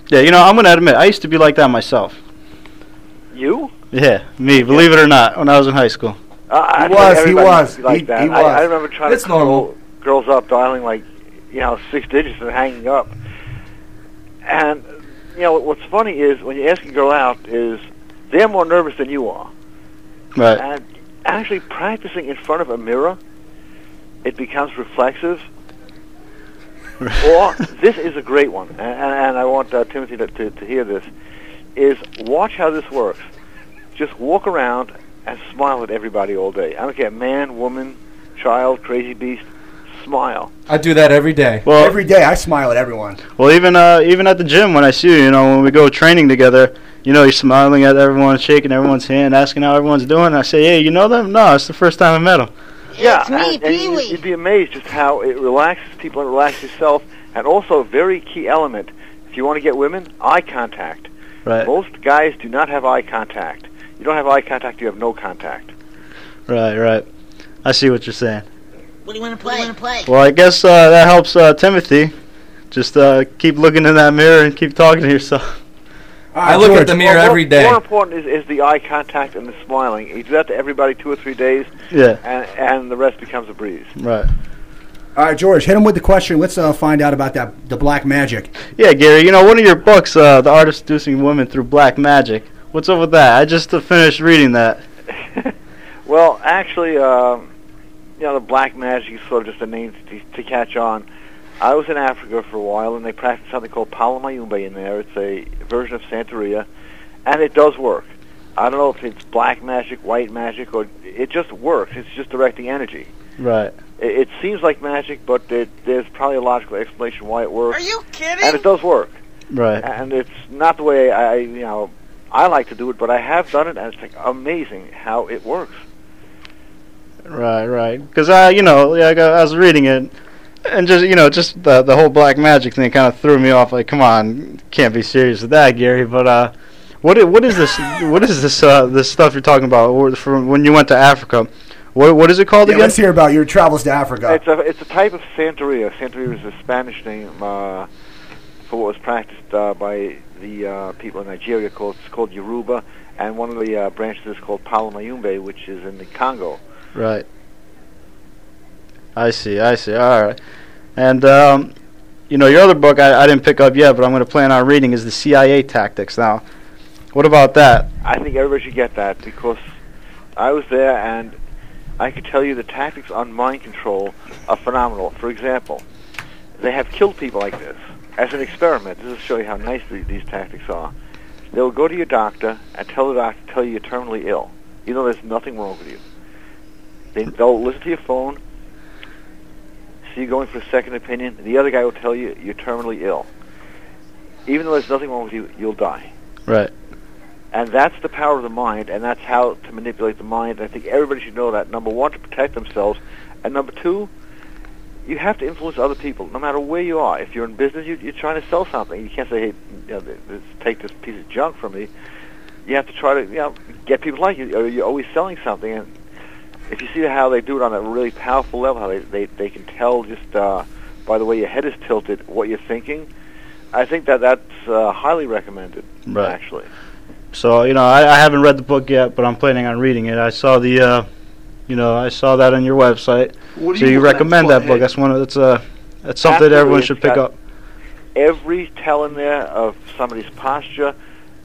Speaker 8: Yeah, you know, I'm gonna admit, I used to be like that myself.
Speaker 21: you.
Speaker 8: Yeah, me. Believe it or not, when I was in high school.
Speaker 21: Uh,
Speaker 7: He was, he was.
Speaker 21: used to be Like
Speaker 7: He-
Speaker 21: that.
Speaker 7: he
Speaker 21: I,
Speaker 7: was.
Speaker 21: I remember trying
Speaker 2: It's
Speaker 21: to call
Speaker 2: normal.
Speaker 21: girls up, dialing like you know six digits and hanging up. And you know what's funny is when you ask a girl out, is they're more nervous than you are.
Speaker 8: Right.
Speaker 21: And actually practicing in front of a mirror, it becomes reflexive. or this is a great one, and, and, and I want uh, Timothy to, to, to hear this. Is watch how this works. Just walk around and smile at everybody all day. I don't care, man, woman, child, crazy beast. Smile.
Speaker 2: I do that every day.
Speaker 8: Well,
Speaker 7: Every day I smile at everyone.
Speaker 8: Well, even uh, even at the gym when I see you, you know, when we go training together, you know, you're smiling at everyone, shaking everyone's hand, asking how everyone's doing. I say, hey, you know them? No, it's the first time I met them.
Speaker 21: Yeah, and, and you- you'd be amazed just how it relaxes people and relaxes yourself. And also, a very key element, if you want to get women, eye contact.
Speaker 8: Right.
Speaker 21: Most guys do not have eye contact. You don't have eye contact, you have no contact.
Speaker 8: Right, right. I see what you're saying.
Speaker 4: What do you want to play? play?
Speaker 8: Well, I guess uh, that helps uh, Timothy. Just uh, keep looking in that mirror and keep talking to yourself.
Speaker 2: I look at the mirror
Speaker 21: Well, more-
Speaker 2: every day.
Speaker 21: More important is, is the eye contact and the smiling. You do that to everybody two or three days,
Speaker 8: Yeah.
Speaker 21: and, and the rest becomes a breeze.
Speaker 8: Right.
Speaker 7: All right, George, hit him with the question. Let's uh, find out about that the black magic.
Speaker 8: Yeah, Gary. You know, one of your books, uh, "The Art of Seducing Women Through Black Magic." What's up with that? I just uh, finished reading that.
Speaker 21: Well, actually, um, you know, the black magic is sort of just a name to, to catch on. I was in Africa for a while, and they practiced something called Palo Mayombe in there. It's a version of Santeria, and it does work. I don't know if it's black magic, white magic, or it just works. It's just directing energy.
Speaker 8: Right.
Speaker 21: It, it seems like magic, but it, there's probably a logical explanation why it works.
Speaker 4: Are you kidding?
Speaker 21: And it does work.
Speaker 8: Right.
Speaker 21: And it's not the way I, you know, I like to do it, but I have done it, and it's like amazing how it works.
Speaker 8: Right, right. Because I, you know, like I I was reading it, and just you know, just the the whole black magic thing kind of threw me off. Like, come on, can't be serious with that, Gary. But uh, what i- what is this? what is this? Uh, this stuff you're talking about? Or from when you went to Africa? What what is it called
Speaker 7: Yeah,
Speaker 8: again?
Speaker 7: let's hear about your travels to Africa.
Speaker 21: It's a it's a type of Santeria. Santeria is a Spanish name uh, for what was practiced uh, by the uh, people in Nigeria. Called it's called Yoruba, and one of the uh, branches is called Palo Mayombe, which is in the Congo.
Speaker 8: Right. I see. I see. All right. And um, you know, your other book I, I didn't pick up yet, but I'm going to plan on reading is the CIA tactics. Now, what about that?
Speaker 21: I think everybody should get that because I was there and I could tell you the tactics on mind control are phenomenal. For example, they have killed people like this as an experiment. This will show you how nice the, these tactics are. They'll go to your doctor and tell the doctor tell you you're terminally ill. You know there's nothing wrong with you. They, they'll listen to your phone, see you going for a second opinion. The other guy will tell you you're terminally ill. Even though there's nothing wrong with you, you'll die.
Speaker 8: Right.
Speaker 21: And that's the power of the mind, and that's how to manipulate the mind. I think everybody should know that. Number one, to protect themselves, and number two, you have to influence other people, no matter where you are. If you're in business, you, you're trying to sell something. You can't say, "Hey, you know, this, take this piece of junk from me." you have to try to you know get people like you. Or you're always selling something, and if you see how they do it on a really powerful level, how they they, they can tell just uh, by the way your head is tilted what you're thinking. I think that that's uh, highly recommended.
Speaker 8: Right.
Speaker 21: Actually,
Speaker 8: So you know, I, I haven't read the book yet, but I'm planning on reading it. I saw the, uh, you know, I saw that on your website.
Speaker 21: What do
Speaker 8: so
Speaker 21: you
Speaker 8: you recommend that book? That's one. Of, that's uh, that's something that everyone should pick up.
Speaker 21: every tell in there of somebody's posture,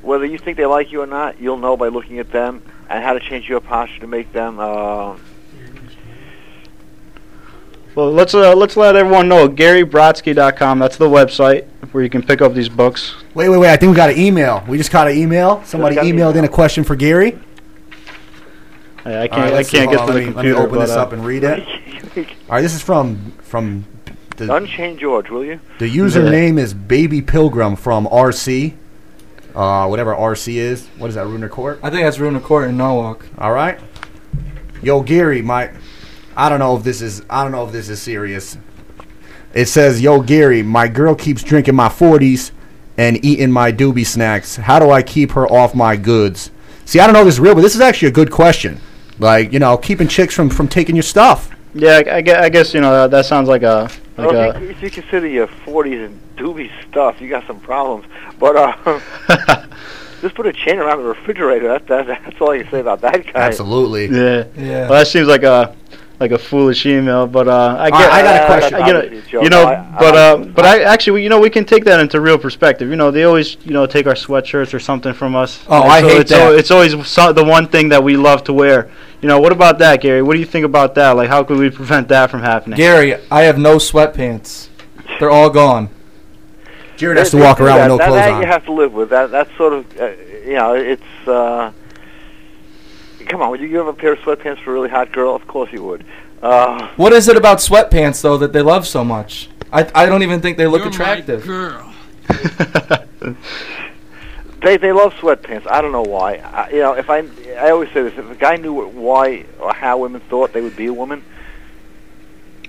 Speaker 21: whether you think they like you or not, you'll know by looking at them and how to change your posture to make them. Uh,
Speaker 8: Well, let's uh, let's let everyone know GaryBrodsky.com. That's the website where you can pick up these books.
Speaker 7: Wait, wait, wait. I think we got an email. We just got an email. Somebody
Speaker 8: got an
Speaker 7: emailed in a question for Gary.
Speaker 8: I, I can't
Speaker 7: All right,
Speaker 8: I can't get to
Speaker 7: let
Speaker 8: the
Speaker 7: me,
Speaker 8: computer.
Speaker 7: Let me open
Speaker 8: but,
Speaker 7: this
Speaker 8: uh,
Speaker 7: up and read it. All right, this is from from the
Speaker 21: Unchained George, will you?
Speaker 7: the username is Baby Pilgrim from RC. Uh, whatever RC is. What is that? Runer Court.
Speaker 2: I think that's Runa Court in Norwalk.
Speaker 7: All right. Yo, Gary, my, I don't know if this is, I don't know if this is serious. It says, "Yo, Gary, my girl keeps drinking my 40s and eating my doobie snacks. How do I keep her off my goods?" See, I don't know if this is real, but this is actually a good question. Like, you know, keeping chicks from from taking your stuff.
Speaker 8: Yeah, I, I gue- I guess you know that, that sounds like a like
Speaker 21: well,
Speaker 8: a.
Speaker 21: if, you, if you consider your 40s and doobie stuff, you got some problems. But uh, just put a chain around the refrigerator. That, that, that's all you say about that guy.
Speaker 7: Absolutely.
Speaker 8: Yeah.
Speaker 2: Yeah.
Speaker 8: Well, that seems like a like a foolish email, but uh, I get.
Speaker 7: right, I got a
Speaker 21: Uh,
Speaker 7: question.
Speaker 8: I get it.
Speaker 21: a.
Speaker 8: You know,
Speaker 21: I- I
Speaker 8: but uh, but I actually, you know, we can take that into real perspective. You know, they always, you know, take our sweatshirts or something from us.
Speaker 2: Oh, I
Speaker 8: so
Speaker 2: hate
Speaker 8: it's
Speaker 2: that.
Speaker 8: al- it's always so, the one thing that we love to wear. You know, what about that, Gary? What do you think about that? Like, how could we prevent that from happening?
Speaker 2: Gary, I have no sweatpants. They're all gone.
Speaker 7: Jared has to
Speaker 21: They- they
Speaker 7: walk around
Speaker 21: that.
Speaker 7: with no
Speaker 21: that,
Speaker 7: clothes
Speaker 21: that
Speaker 7: on.
Speaker 21: you have to live with. That that's sort of, uh, you know, it's. Uh, come on, would you give a pair of sweatpants for a really hot girl? Of course you would. Uh,
Speaker 2: What is it about sweatpants though that they love so much? I I don't even think they look attractive.
Speaker 21: They they love sweatpants. I don't know why. I, you know, if I I always say this: if a guy knew why or how women thought they would be a woman,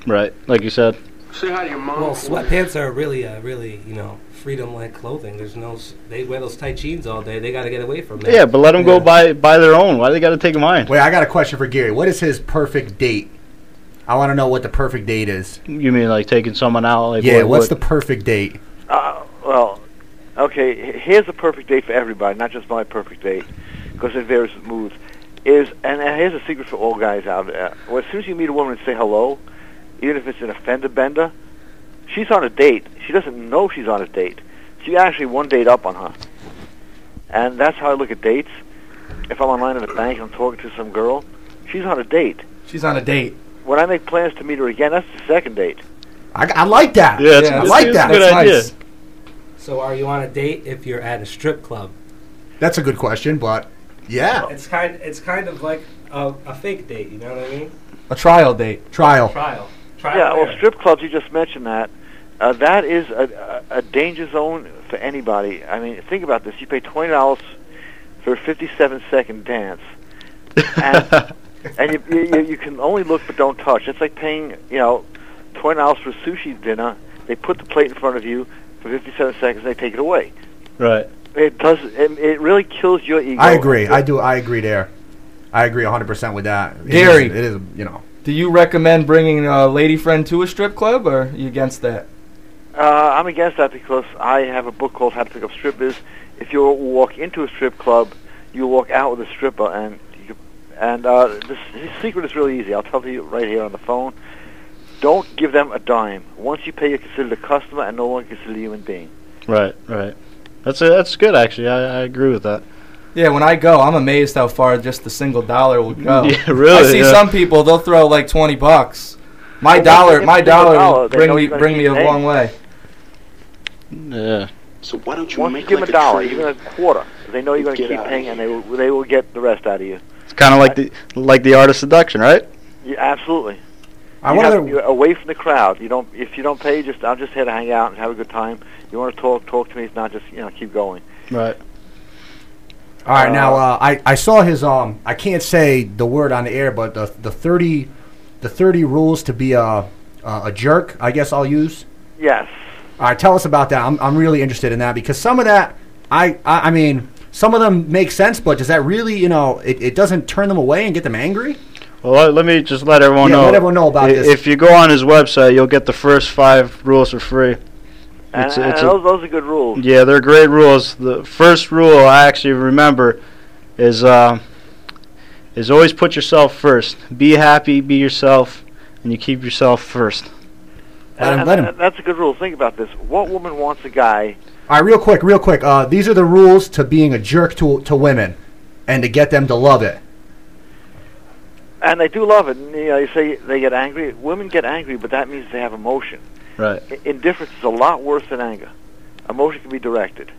Speaker 8: Right, like you said.
Speaker 23: Say hi to your mom.
Speaker 20: Well, sweatpants are really, uh, really, you know, freedom-like clothing. There's no, they wear those tight jeans all day. They got to get away from that.
Speaker 8: Yeah, but let them go buy buy their own. Why they got to take mine?
Speaker 7: Wait, I got a question for Gary. What is his perfect date? I want to know what the perfect date is.
Speaker 8: You mean like taking someone out? Like
Speaker 7: yeah,
Speaker 8: what,
Speaker 7: what's
Speaker 8: what-
Speaker 7: the perfect date?
Speaker 21: uh, well, okay. Here's a perfect date for everybody, not just my perfect date, because it varies with moods. Is and, and here's a secret for all guys out there. Well, as soon as you meet a woman and say hello, even if it's an offender bender, she's on a date. She doesn't know she's on a date. She actually one date up on her. And that's how I look at dates. If I'm online at a bank and I'm talking to some girl, she's on a date.
Speaker 2: She's on a date.
Speaker 21: When I make plans to meet her again, that's the second date.
Speaker 7: I, I like that.
Speaker 8: Yeah, that's-
Speaker 7: I
Speaker 8: that's-
Speaker 7: like
Speaker 8: that's
Speaker 7: that.
Speaker 8: a good
Speaker 7: That's
Speaker 8: idea.
Speaker 7: nice.
Speaker 20: So, are you on a date if you're at a strip club?
Speaker 7: That's a good question, but yeah,
Speaker 20: It's kind, it's kind of like a, a fake date. You know what I mean?
Speaker 2: A trial date.
Speaker 7: trial.
Speaker 20: Trial. Trial.
Speaker 21: Yeah, well, strip clubs. You just mentioned that. Uh, that is a, a, a danger zone for anybody. I mean, think about this: you pay twenty dollars for a fifty-seven second dance, and and you, you you- you can only look but don't touch. It's like paying you know twenty dollars for sushi dinner. They put the plate in front of you for fifty-seven seconds. They take it away.
Speaker 8: Right.
Speaker 21: It does. It, it really kills your ego.
Speaker 7: I agree. I do. I agree there. I agree 100 percent with that.
Speaker 2: Gary.
Speaker 7: is- it is. You know.
Speaker 2: Do you recommend bringing a lady friend to a strip club, or are you against that?
Speaker 21: Uh, I'm against that because I have a book called How to Pick Up Strippers. If you walk into a strip club, you walk out with a stripper, and you, and uh, this, this secret is really easy. I'll tell you right here on the phone. Don't give them a dime. Once you pay, you're considered a customer and no longer considered a human being.
Speaker 8: Right, right. That's a, that's good actually. I, I agree with that.
Speaker 2: Yeah, when I go, I'm amazed how far just a single dollar will go.
Speaker 8: Yeah, really,
Speaker 2: I see
Speaker 8: yeah.
Speaker 2: some people they'll throw like twenty bucks. My oh,
Speaker 21: Well,
Speaker 2: dollar, my
Speaker 21: they get a
Speaker 2: dollar,
Speaker 21: dollar,
Speaker 2: will bring me bring me a
Speaker 21: paying.
Speaker 2: long way.
Speaker 8: Yeah.
Speaker 23: So why don't you
Speaker 21: Once you give
Speaker 23: like
Speaker 21: them a dollar,
Speaker 23: trade
Speaker 21: even a quarter, they know you're going to keep paying, and they will they will get the rest out of you.
Speaker 8: It's kind of like the like the art of seduction, right?
Speaker 21: Yeah, absolutely.
Speaker 7: I
Speaker 21: you have,
Speaker 7: to-
Speaker 21: you're away from the crowd. You don't. If you don't pay, just I'm just here to hang out and have a good time. You want to talk, talk to me. If not, just you know, keep going.
Speaker 8: Right.
Speaker 7: All right, now uh, I I saw his um I can't say the word on the air, but the the thirty the thirty rules to be a a, a jerk. I guess I'll use.
Speaker 21: Yes.
Speaker 7: All right, tell us about that. I'm I'm really interested in that because some of that I I, I mean some of them make sense, but does that really, you know, it, it doesn't turn them away and get them angry?
Speaker 8: Well, let, let me just let everyone
Speaker 7: Yeah,
Speaker 8: know.
Speaker 7: let everyone know about
Speaker 8: I-
Speaker 7: this.
Speaker 8: If you go on his website, you'll get the first five rules for free.
Speaker 21: And,
Speaker 8: It's-
Speaker 21: and
Speaker 8: it's a-
Speaker 21: those, those are good rules.
Speaker 8: Yeah, they're great rules. The first rule I actually remember is uh, is always put yourself first. Be happy, be yourself, and you keep yourself first.
Speaker 7: Let him-
Speaker 21: And-
Speaker 7: let him.
Speaker 21: That's a good rule. Think about this. What woman wants a guy?
Speaker 7: All right, real quick, real quick. Uh, these are the rules to being a jerk to to women, and to get them to love it.
Speaker 21: And they do love it. And, you know, you say they get angry. Women get angry, but that means they have emotion.
Speaker 8: Right.
Speaker 21: I- Indifference is a lot worse than anger. Emotion can be directed.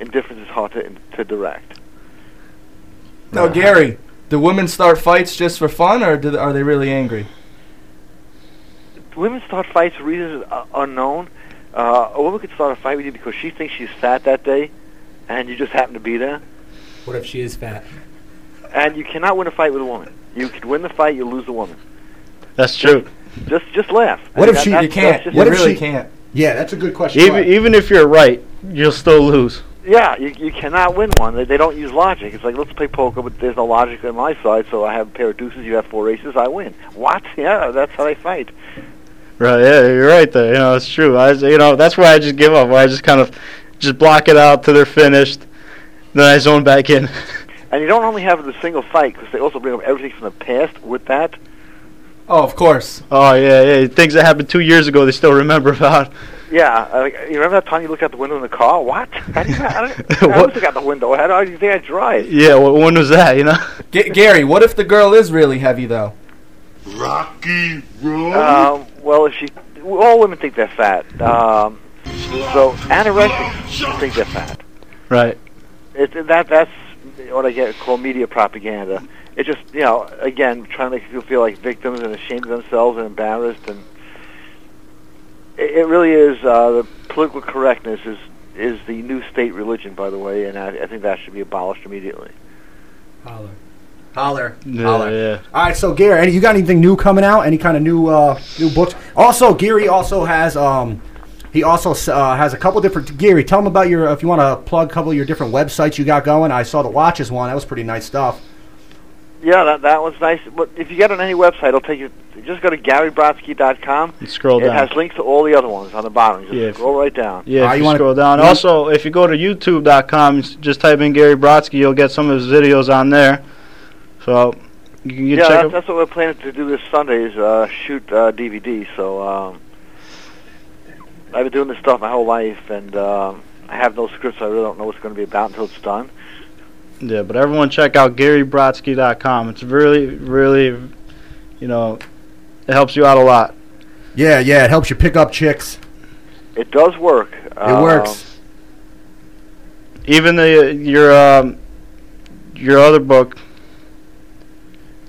Speaker 21: Indifference is hard to to direct.
Speaker 24: Now, Gary, do women start fights just for fun, or do, are they really angry?
Speaker 21: Women start fights for reasons uh, unknown. Uh, a woman could start a fight with you because she thinks she's fat that day, and you just happen to be there.
Speaker 20: What if she is fat?
Speaker 21: And you cannot win a fight with a woman. You could win the fight, you lose the woman.
Speaker 8: That's true.
Speaker 21: Just just laugh.
Speaker 7: What
Speaker 21: I
Speaker 7: if she?
Speaker 21: that-
Speaker 7: You can't. What if she? Can't? Yeah, that's a good question.
Speaker 8: Even
Speaker 7: ahead.
Speaker 8: even if you're right, you'll still lose.
Speaker 21: Yeah, you, you cannot win one. They, they don't use logic. It's like let's play poker, but there's no logic on my side. So I have a pair of deuces, you have four aces, I win. What? Yeah, that's how they fight.
Speaker 8: Right? Yeah, you're right there. You know, it's true. I, you know, that's why I just give up. Why I just kind of just block it out till they're finished. Then I zone back in.
Speaker 21: And you don't only have the single fight because they also bring up everything from the past with that.
Speaker 24: Oh, of course.
Speaker 8: Oh yeah, yeah. Things that happened two years ago, they still remember about.
Speaker 21: Yeah, uh, you remember that time you looked out the window in the car? What? How do you, how do you, I look out the window. How do you think I drive?
Speaker 8: Yeah, wh- when was that? You know.
Speaker 24: G- Gary, what if the girl is really heavy though?
Speaker 15: Rocky Road.
Speaker 21: Um, well, if she, all women think they're fat. Um, so anorexics think they're fat.
Speaker 8: Right.
Speaker 21: It, that that's what I get called media propaganda. It just you know again trying to make people feel like victims and ashamed of themselves and embarrassed and it, it really is uh, the political correctness is is the new state religion by the way and I, I think that should be abolished immediately.
Speaker 20: Holler.
Speaker 7: Holler.
Speaker 8: Yeah,
Speaker 7: Holler.
Speaker 8: yeah.
Speaker 7: All right, so Gary, you got anything new coming out? Any kind of new uh, new books? Also, Gary also has um, he also uh, has a couple different. Gary, tell him about your if you want to plug a couple of your different websites you got going. I saw the watches one. That was pretty nice stuff.
Speaker 21: Yeah, that that was nice. But if you get on any website, it'll take you. Just go to GaryBrodsky.com.
Speaker 8: And scroll
Speaker 21: It has links to all the other ones on the bottom. Just
Speaker 8: Yeah.
Speaker 21: scroll right down.
Speaker 8: Yeah, if you,
Speaker 7: wanna-
Speaker 8: scroll down. Also, if you go to YouTube.com, s- just type in Gary Brodsky, you'll get some of his videos on there. So you can
Speaker 21: yeah,
Speaker 8: check
Speaker 21: that's, that's what we're planning to do this Sunday is uh, shoot uh, DVD. So um, I've been doing this stuff my whole life, and um, I have no scripts. I really don't know what's going to be about until it's done.
Speaker 8: Yeah, but everyone check out GaryBrodsky.com. It's really, really, you know, it helps you out a lot.
Speaker 7: Yeah, yeah, it helps you pick up chicks.
Speaker 21: It does work.
Speaker 7: It works.
Speaker 8: Even the your um, your other book,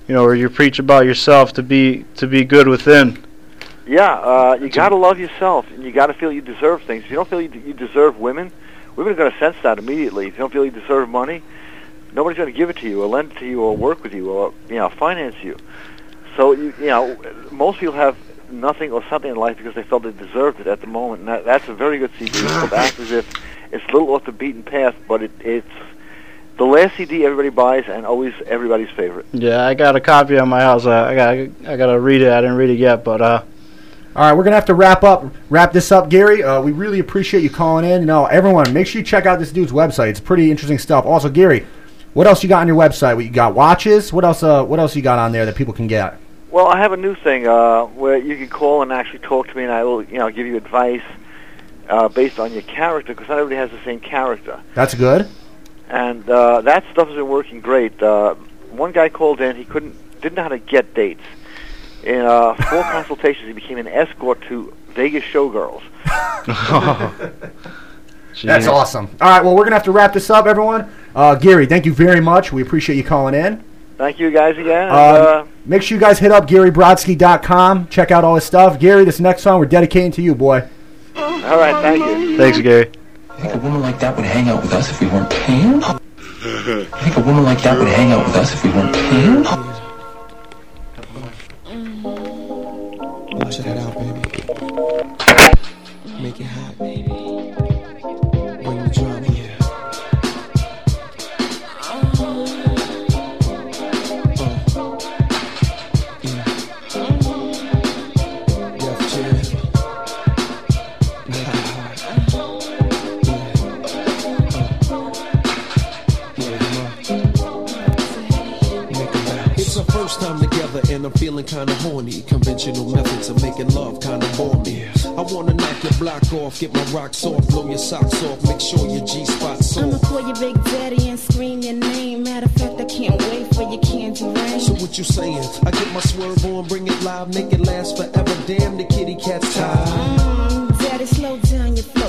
Speaker 8: you know, where you preach about yourself to be to be good within.
Speaker 21: Yeah, uh, you got to love yourself, and you got to feel you deserve things. If you don't feel you, you deserve women, women are going to sense that immediately. If you don't feel you deserve money, nobody's going to give it to you, or lend it to you, or work with you, or you know, finance you. So you, you know, most people have nothing or something in life because they felt they deserved it at the moment, and that, that's a very good CD. It's called Act as if it's a little off the beaten path, but it, it's the last CD everybody buys, and always everybody's favorite.
Speaker 8: Yeah, I got a copy at my house. I, I got I got to read it. I didn't read it yet, but uh,
Speaker 7: All right, we're gonna have to wrap up, wrap this up, Gary. Uh, we really appreciate you calling in. You know, everyone, make sure you check out this dude's website. It's pretty interesting stuff. Also, Gary, what else you got on your website? What you got? Watches? What else? Uh, what else you got on there that people can get?
Speaker 21: Well, I have a new thing uh, where you can call and actually talk to me, and I will, you know, give you advice uh, based on your character because not everybody has the same character,
Speaker 7: That's good.
Speaker 21: and uh, that stuff has been working great. Uh, one guy called in; he couldn't, didn't know how to get dates. In uh, four consultations, he became an escort to Vegas showgirls.
Speaker 7: That's awesome. All right, well, we're gonna have to wrap this up, everyone. Uh, Gary, thank you very much. We appreciate you calling in.
Speaker 21: Thank you guys again.
Speaker 7: Um,
Speaker 21: uh,
Speaker 7: make sure you guys hit up GaryBrodsky.com. Check out all his stuff. Gary, this next song we're dedicating to you, boy.
Speaker 21: all right, thank you.
Speaker 8: thanks, Gary.
Speaker 25: I think a woman like that would hang out with us if we weren't paying. I think a woman like that would hang out with us if we weren't paying.
Speaker 26: That out,
Speaker 3: feeling kinda horny. Conventional methods of making love kinda bore me. I wanna knock your block off, get my rocks off, blow your socks off, make sure your G spot's
Speaker 27: I'ma call your big daddy and scream your name. Matter of fact, I can't wait for your candy rain.
Speaker 3: So what you saying? I get my swerve on, bring it live, make it last forever. Damn, the kitty cat's tired.
Speaker 27: Mm, daddy, slow down your flow.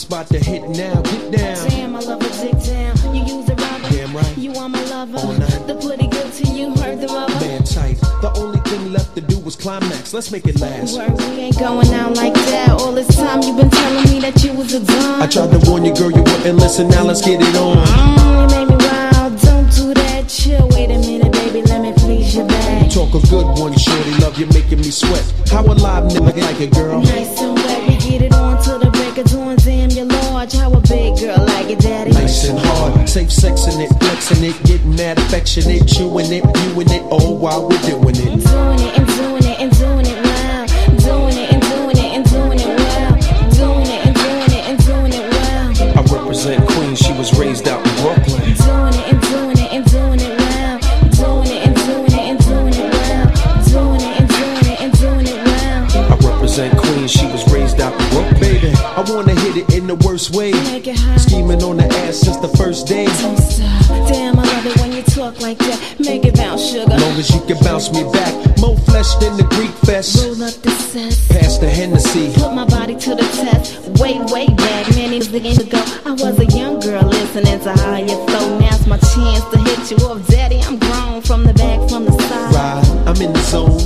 Speaker 3: Spot to hit now. Get down.
Speaker 27: Damn, I love a dick down. You use a rubber.
Speaker 3: Damn right.
Speaker 27: You are my lover. The pretty good to you, heard the rubber.
Speaker 3: Man tight. The only thing left to do was climax. Let's make it last.
Speaker 27: Word, we ain't going out like that. All this time you've been telling me that you was a dumb.
Speaker 3: I tried to warn you, girl, you wouldn't listen. Now let's get it on.
Speaker 27: Mm, you made me wild. Don't do that. Chill. Wait a minute, baby. Let me please your back.
Speaker 3: Talk a good one, shorty. Love you making me sweat. How alive, nigga, like a girl.
Speaker 27: Nice and wet. We get it on till the large. How a big girl like it, daddy.
Speaker 3: Nice and hard, safe sexing it, flexing it, getting mad affectionate, chewing it, viewing it, oh, all while we're doing it. The worst way.
Speaker 27: Make it hot.
Speaker 3: Scheming on the ass since the first day.
Speaker 27: Don't stop. Damn, I love it when you talk like that. Make it bounce, sugar.
Speaker 3: Long as you can bounce me back. More flesh than the Greek fest.
Speaker 27: Roll up the cess.
Speaker 3: Pass the Hennessy.
Speaker 27: Put my body to the test. Way, way back, many years ago, I was a young girl listening to how you flow. Now's my chance to hit you up, daddy. I'm grown from the back, from the side.
Speaker 3: Ride, I'm in the zone.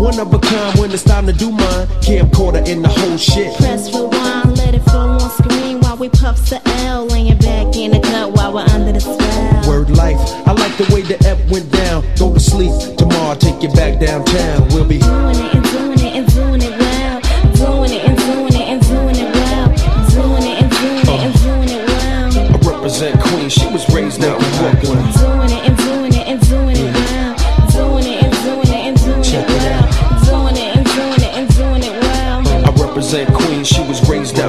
Speaker 3: One of a kind when it's time to do mine. Camcorder in the whole shit.
Speaker 27: Press rewind, we puff the L. Laying back in the cut while we're under the spell.
Speaker 3: Word life, I like the way the F went down. Go to sleep, tomorrow I'll take you back downtown. We'll be
Speaker 27: Doing it and doing it and doing it well. Doing it and doing it and doing it well. Doing it and doing it and doing it well.
Speaker 3: I represent Queens, she was raised out in Brooklyn.
Speaker 27: Doing it and doing it and doing it well. Doing it and doing it and doing it
Speaker 3: it
Speaker 27: well. Doing it and doing it and doing it well.
Speaker 3: I represent Queens, she was raised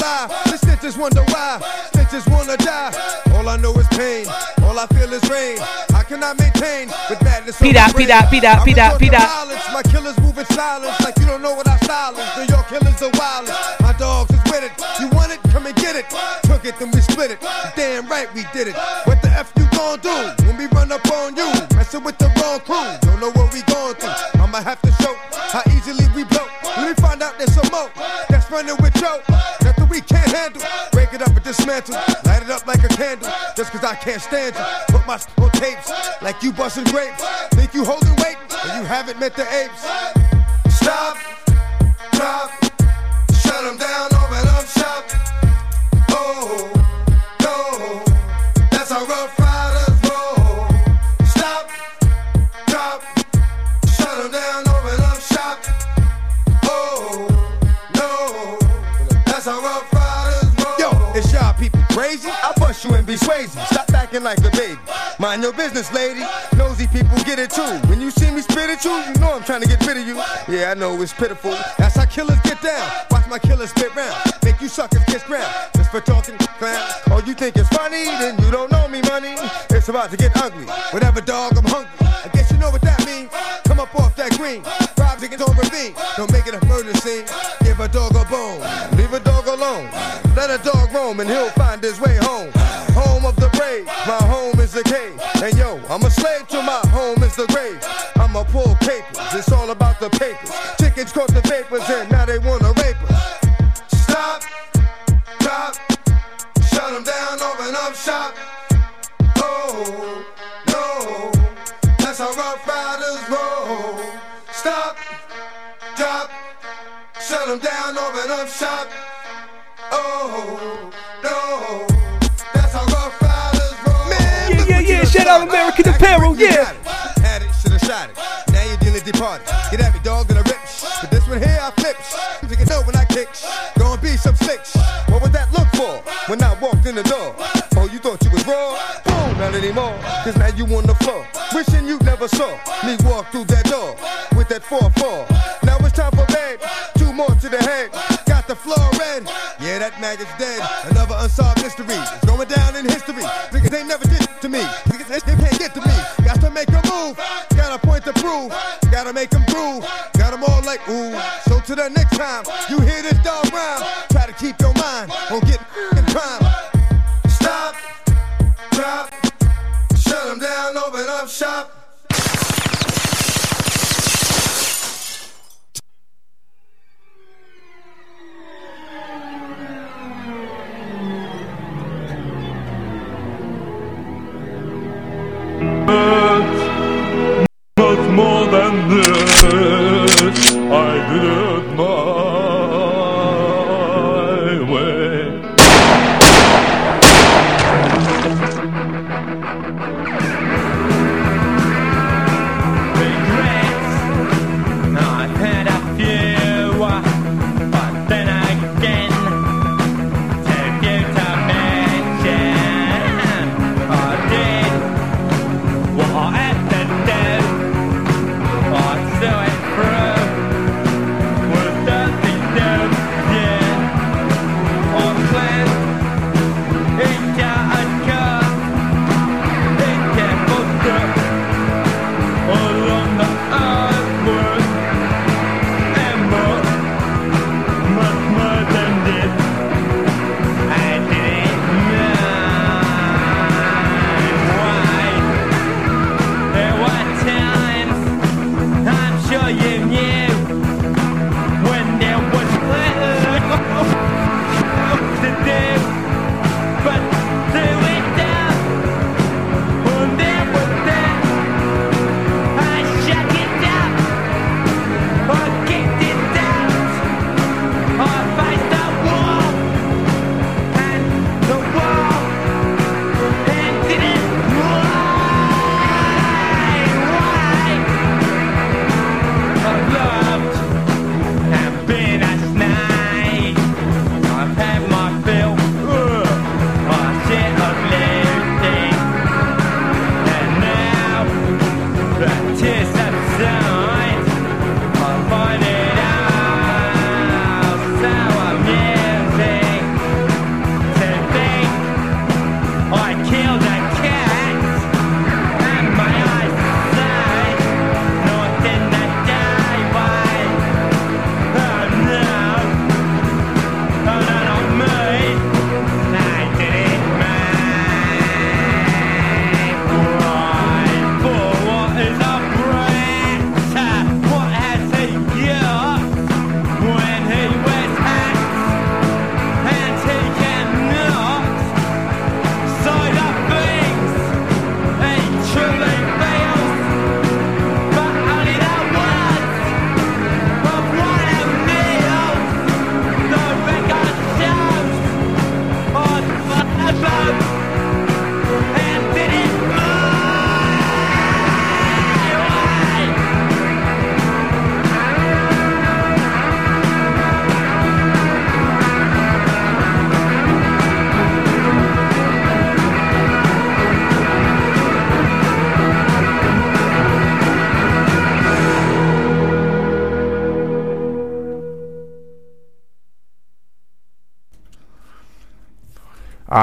Speaker 28: riders roll.
Speaker 12: Snitches wanna try, snitches wanna lie. The snitches wonder why.
Speaker 9: Just wanna die. All I know is pain. All I feel is rain. I maintain with madness? on
Speaker 20: P dot,
Speaker 9: the
Speaker 20: P
Speaker 9: brain?
Speaker 20: dot, P dot,
Speaker 9: I
Speaker 20: P dot,
Speaker 9: resort
Speaker 20: P
Speaker 9: to
Speaker 20: dot.
Speaker 9: violence. My killers move in silence like you don't know what I is. New York killers are wildest. My dogs is with it. You want it? Come and get it. Took it, then we split it. Damn right we did it. What the F you gon' do when we run up on you? Messing with the wrong crew. Break it up and dismantle. Light it up like a candle. Just cause I can't stand you. Put my on tapes like you busting grapes. Think you holding weight, but you haven't met the apes. Stop, drop, crazy? I bust you and be swayzy. Stop acting like a baby. Mind your business, lady. Nosy people get it too. When you see me spit at you, you know I'm trying to get rid of you. Yeah, I know it's pitiful. That's how killers get down. Watch my killers spit round. Make you suckers kiss ground. Just for talking clown. Oh, you think it's funny? Then you don't know me, money. It's about to get ugly. Whatever, dog, I'm hungry. I guess you know what that means. Come up off that green. Don't make it a murder scene. Give a dog a bone. Leave a dog alone. Let a dog roam and he'll find his way home. Home of the brave. My home is the cave. And yo, I'm a slave to my home is the grave. I'ma pull papers. It's all about the papers. Chickens caught the vapors and now they wanna rape us. Stop. Drop. Shut them down. Open up shop. Oh, Shut down. Open up shop. Oh, no. That's how rough riders roll. Man,
Speaker 20: Yeah, yeah, yeah. Shout out American Apparel, yeah.
Speaker 9: Had it, shoulda shot it. Now you're dealing departed. Get at me, dog, I rip. But this one here, I flip. You can know when I kick. Gonna be some slick. sh- What would that look for when I walked in the door? Oh, you thought you was raw? Boom, not anymore. Cause now you on the floor. Wishing you never saw me walk through that door with that 4-4. Maggot's dead. Another unsolved mystery. It's going down in history. Niggas ain't never did to me. Niggas they can't get to me. Got to make a move. Got a point to prove. Gotta make them groove. Got them all like ooh. So to the next time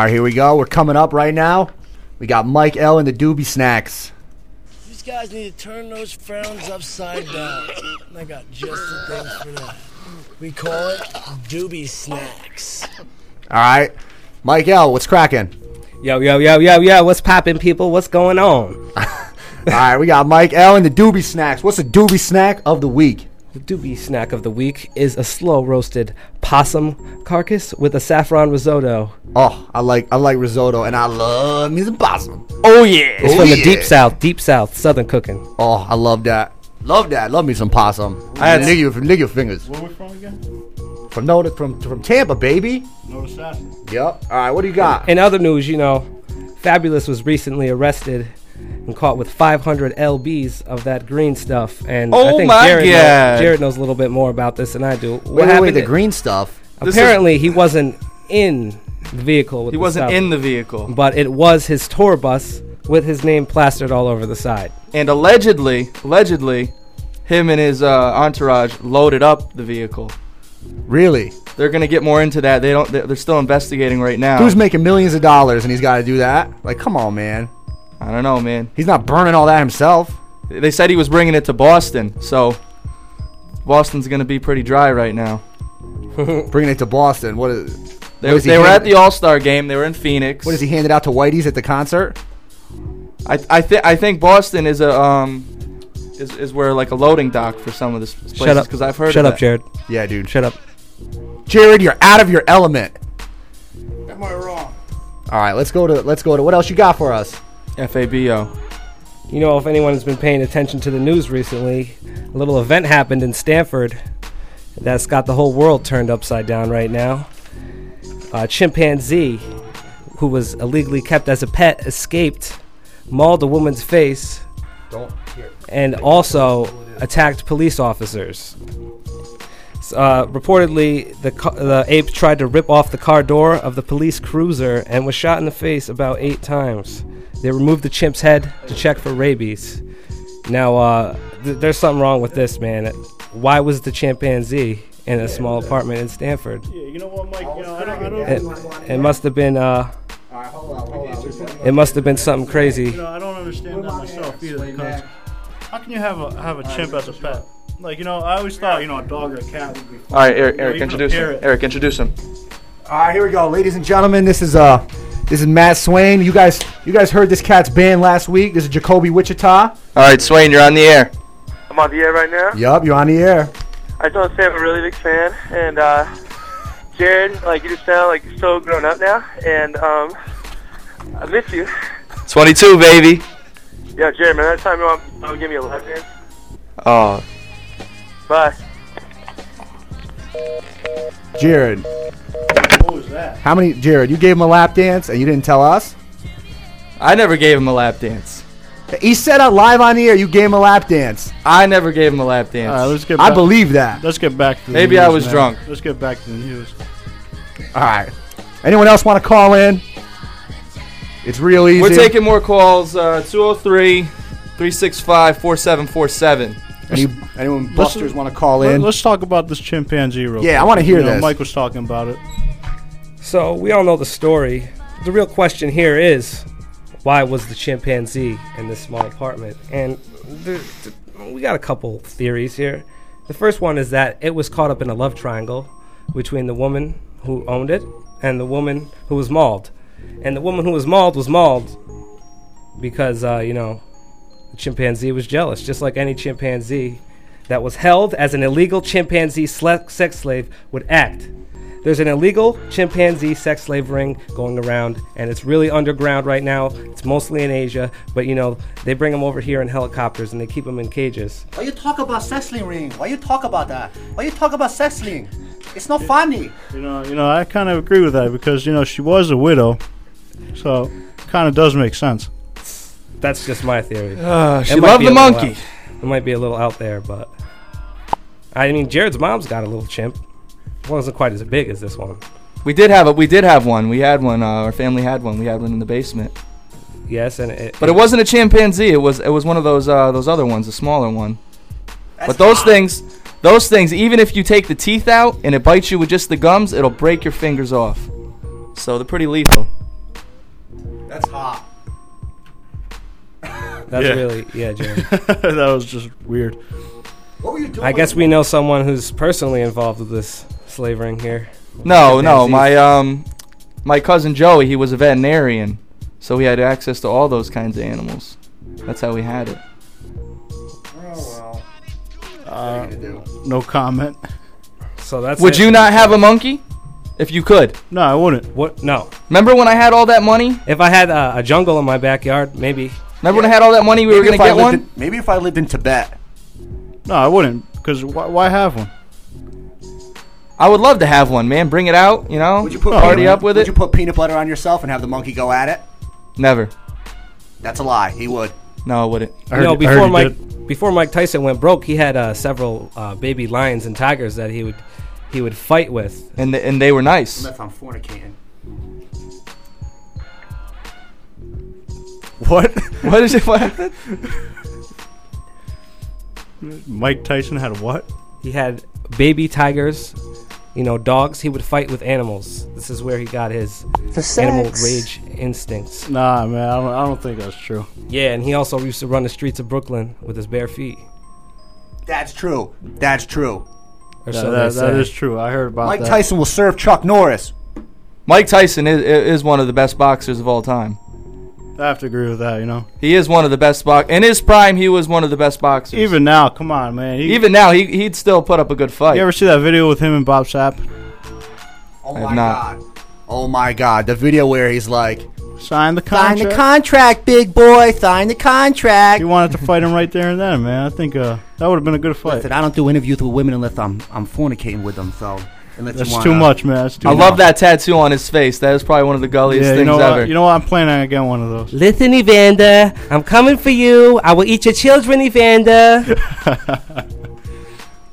Speaker 7: right, here we go. We're coming up right now. We got Mike L and the Doobie Snacks.
Speaker 29: These guys need to turn those frowns upside down. And I got just the things for that. We call it doobie snacks.
Speaker 7: All right, Mike L, what's cracking?
Speaker 20: Yo, yo, yo, yo, yo, what's popping, people? What's going on?
Speaker 7: All right, we got Mike L and the Doobie Snacks. What's the Doobie Snack of the week?
Speaker 20: The doobie snack of the week is a slow roasted possum carcass with a saffron risotto.
Speaker 7: Oh, I like I like risotto, and I love me some possum.
Speaker 20: Oh yeah, it's
Speaker 7: Oh,
Speaker 20: from the deep south, deep south, southern cooking.
Speaker 7: Oh, I love that. Love that. Love me some possum. I had
Speaker 20: Yes.
Speaker 7: lick your lick your fingers.
Speaker 8: Where we from again?
Speaker 7: From no, from from Tampa, baby.
Speaker 8: No assassin.
Speaker 7: Yep. All right, what do you got?
Speaker 20: In other news, you know, Fabolous was recently arrested and caught with 500 lbs of that green stuff. And I
Speaker 2: Oh
Speaker 20: think
Speaker 2: my
Speaker 20: Jared, know-
Speaker 2: God.
Speaker 20: Jared knows a little bit more about this than I do. What
Speaker 7: Wait, wait, wait,
Speaker 20: happened?
Speaker 7: the green stuff.
Speaker 2: This is-
Speaker 20: Apparently, he wasn't in the vehicle. With
Speaker 2: He
Speaker 20: the
Speaker 2: wasn't
Speaker 20: stuff,
Speaker 2: in the vehicle.
Speaker 20: but it was his tour bus with his name plastered all over the side.
Speaker 2: And allegedly, allegedly, him and his uh, entourage loaded up the vehicle.
Speaker 7: Really?
Speaker 2: They're gonna get more into that. They don't. They're they're still investigating right now.
Speaker 7: Who's making millions of dollars, and he's got to do that. Like, come on, man.
Speaker 2: I don't know, man.
Speaker 7: He's not burning all that himself.
Speaker 2: They said he was bringing it to Boston, so Boston's gonna be pretty dry right now.
Speaker 7: Bringing it to Boston. What is?
Speaker 2: They,
Speaker 7: what is he
Speaker 2: they were
Speaker 7: hand-
Speaker 2: at the All Star game. They were in Phoenix.
Speaker 7: What is he handed out to Whitey's at the concert?
Speaker 2: I I think I think Boston is a um is, is where like a loading dock for some of this places
Speaker 20: Shut up.
Speaker 2: because I've heard.
Speaker 20: Shut
Speaker 2: of
Speaker 20: up,
Speaker 2: that.
Speaker 20: Jared.
Speaker 7: Yeah, dude.
Speaker 20: Shut up.
Speaker 7: Jared, you're out of your element.
Speaker 8: Am I wrong?
Speaker 7: All right, let's go to let's go to what else you got for us?
Speaker 2: FABO.
Speaker 20: You know, if anyone's been paying attention to the news recently, a little event happened in Stamford that's got the whole world turned upside down right now. A chimpanzee who was illegally kept as a pet escaped, mauled a woman's face,
Speaker 7: Don't
Speaker 20: and also attacked police officers. Uh, reportedly, the, ca- the ape tried to rip off the car door of the police cruiser and was shot in the face about eight times. They removed the chimp's head to check for rabies. Now, uh, th- there's something wrong with this, man. Why was the chimpanzee in a small apartment in Stamford?
Speaker 8: Yeah, you know what, Mike? You know, I don't. I don't
Speaker 20: It, it must have been. Uh, it must have been something crazy.
Speaker 8: You know, I don't understand that myself either. Because how can you have a have a chimp as a pet? Like, you know, I always thought, you know, a dog or a cat would be.
Speaker 2: All right, Eric. Eric, introduce him. Eric, introduce him.
Speaker 7: All right, here we go, ladies and gentlemen. This is uh, this is Matt Swain. You guys, you guys heard this cat's band last week. This is Jacoby Wichita.
Speaker 2: All right, Swain, you're on the air.
Speaker 30: I'm on the air right now.
Speaker 7: Yup, you're on the air.
Speaker 30: I just want to say I'm a really big fan, and uh, Jared, like you just sound like you're so grown up now, and um, I miss you.
Speaker 2: 22, baby.
Speaker 30: Yeah, Jared, man, that time you want, you want to give me a lap dance?
Speaker 2: Oh,
Speaker 30: Bye.
Speaker 7: Jared,
Speaker 8: What was that?
Speaker 7: how many? Jared, you gave him a lap dance and you didn't tell us.
Speaker 2: I never gave him a lap dance.
Speaker 7: He said out live on the air, you gave him a lap dance.
Speaker 2: I never gave him a lap dance.
Speaker 8: All right, let's get.
Speaker 7: I believe that.
Speaker 8: Let's get back to. The
Speaker 2: Maybe I
Speaker 8: news,
Speaker 2: was
Speaker 8: man.
Speaker 2: drunk.
Speaker 8: Let's get back to the news.
Speaker 7: All right. Anyone else want to call in? It's real easy.
Speaker 2: We're taking more calls. Uh, 203 365 4747.
Speaker 7: Any, anyone
Speaker 8: Let's-
Speaker 7: busters want to call in?
Speaker 8: Let's talk about this chimpanzee real
Speaker 7: Yeah, I wanna hear
Speaker 8: You know,
Speaker 7: this.
Speaker 8: Mike was talking about it.
Speaker 20: So we all know the story. The real question here is, why was the chimpanzee in this small apartment? And there, th- we got a couple theories here. The first one is that it was caught up in a love triangle between the woman who owned it and the woman who was mauled. And the woman who was mauled was mauled because, uh, you know, the chimpanzee was jealous, just like any chimpanzee that was held as an illegal chimpanzee sex slave would act. There's an illegal chimpanzee sex slave ring going around, and it's really underground right now. It's mostly in Asia, but you know they bring them over here in helicopters and they keep them in cages.
Speaker 31: Why you talk about sexling ring? Why you talk about that? Why you talk about sexling? It's not funny.
Speaker 8: You know, you know, I kind of agree with that because you know she was a widow, so kind of does make sense.
Speaker 20: That's just my theory.
Speaker 2: Uh, she
Speaker 20: might
Speaker 2: loved the monkey.
Speaker 20: out- It might be a little out there, but I mean, Jared's mom's got a little chimp. It wasn't quite as big as this one.
Speaker 2: We did have a, we did have one. We had one. Uh, our family had one. We had one in the basement.
Speaker 20: Yes, and it,
Speaker 2: But it wasn't a chimpanzee. It was it was one of those uh, those other ones, a smaller one. but those things, those things, even if you take the teeth out and it bites you with just the gums, it'll break your fingers off. So they're pretty lethal.
Speaker 7: That's hot.
Speaker 20: That's
Speaker 8: Yeah.
Speaker 20: really yeah, Jerry.
Speaker 8: that was just weird.
Speaker 7: What were you doing?
Speaker 20: I guess we know someone who's personally involved with this slavering here.
Speaker 2: No, no, my um, my cousin Joey, he was a veterinarian, so he had access to all those kinds of animals. That's how we had it.
Speaker 7: Oh
Speaker 8: Uh, no comment.
Speaker 20: So that's
Speaker 2: Would
Speaker 20: it.
Speaker 2: you not have a monkey? If you could.
Speaker 8: No, I wouldn't.
Speaker 20: What? No.
Speaker 2: Remember when I had all that money?
Speaker 20: If I had uh, a jungle in my backyard, maybe.
Speaker 2: Remember when I had all that money? We were
Speaker 7: Maybe
Speaker 2: gonna
Speaker 7: if I
Speaker 2: get
Speaker 7: lived
Speaker 2: one.
Speaker 7: in- maybe if I lived in Tibet.
Speaker 8: No, I wouldn't. Because why, why have one?
Speaker 2: I would love to have one, man. Bring it out, you know.
Speaker 7: Would you put
Speaker 2: party
Speaker 7: peanut-
Speaker 2: up with
Speaker 7: would
Speaker 2: it?
Speaker 7: Would you put peanut butter on yourself and have the monkey go at it?
Speaker 2: Never.
Speaker 7: That's a lie. He would.
Speaker 2: No, I wouldn't.
Speaker 20: You know, before Mike before Mike Tyson went broke, he had uh, several uh, baby lions and tigers that he would he would fight with.
Speaker 2: And th- and they were nice.
Speaker 7: Unless I'm fornicating.
Speaker 8: What?
Speaker 2: What is it? What happened?
Speaker 8: Mike Tyson had what?
Speaker 20: He had baby tigers, you know, dogs. He would fight with animals. This is where he got his animal rage instincts.
Speaker 8: Nah, man, I don't, I don't think that's true.
Speaker 20: Yeah, and he also used to run the streets of Brooklyn with his bare feet.
Speaker 7: That's true. That's true.
Speaker 20: Or
Speaker 8: Yeah,
Speaker 20: so
Speaker 8: that,
Speaker 20: they
Speaker 8: that
Speaker 20: say.
Speaker 8: is true. I heard about
Speaker 7: Mike
Speaker 8: that.
Speaker 7: Tyson will serve Chuck Norris.
Speaker 2: Mike Tyson is, is one of the best boxers of all time.
Speaker 8: I have to agree with that. You know,
Speaker 2: He is one of the best box. In his prime, he was one of the best boxers.
Speaker 8: even now, come on, man. He,
Speaker 2: Even now, he he'd still put up a good fight.
Speaker 8: you ever see that video with him and Bob Sapp?
Speaker 7: Oh
Speaker 2: I have
Speaker 7: my
Speaker 2: not.
Speaker 7: god. Oh my god. The video where he's like,
Speaker 8: Sign the
Speaker 7: Sign
Speaker 8: contract.
Speaker 7: the contract, big boy. Sign the contract.
Speaker 8: He wanted to fight him right there and then, man. I think uh, that would have been a good fight.
Speaker 7: Listen, I don't do interviews with women unless I'm I'm fornicating with them. So unless
Speaker 8: That's
Speaker 7: you wanna,
Speaker 8: too much, man. That's too
Speaker 2: I
Speaker 8: much.
Speaker 2: love that tattoo on his face. That is probably one of the gulliest
Speaker 8: Yeah,
Speaker 2: things
Speaker 8: you know
Speaker 2: ever.
Speaker 8: what? You know what? I'm planning on getting one of those.
Speaker 20: Listen, Evander, I'm coming for you. I will eat your children, Evander.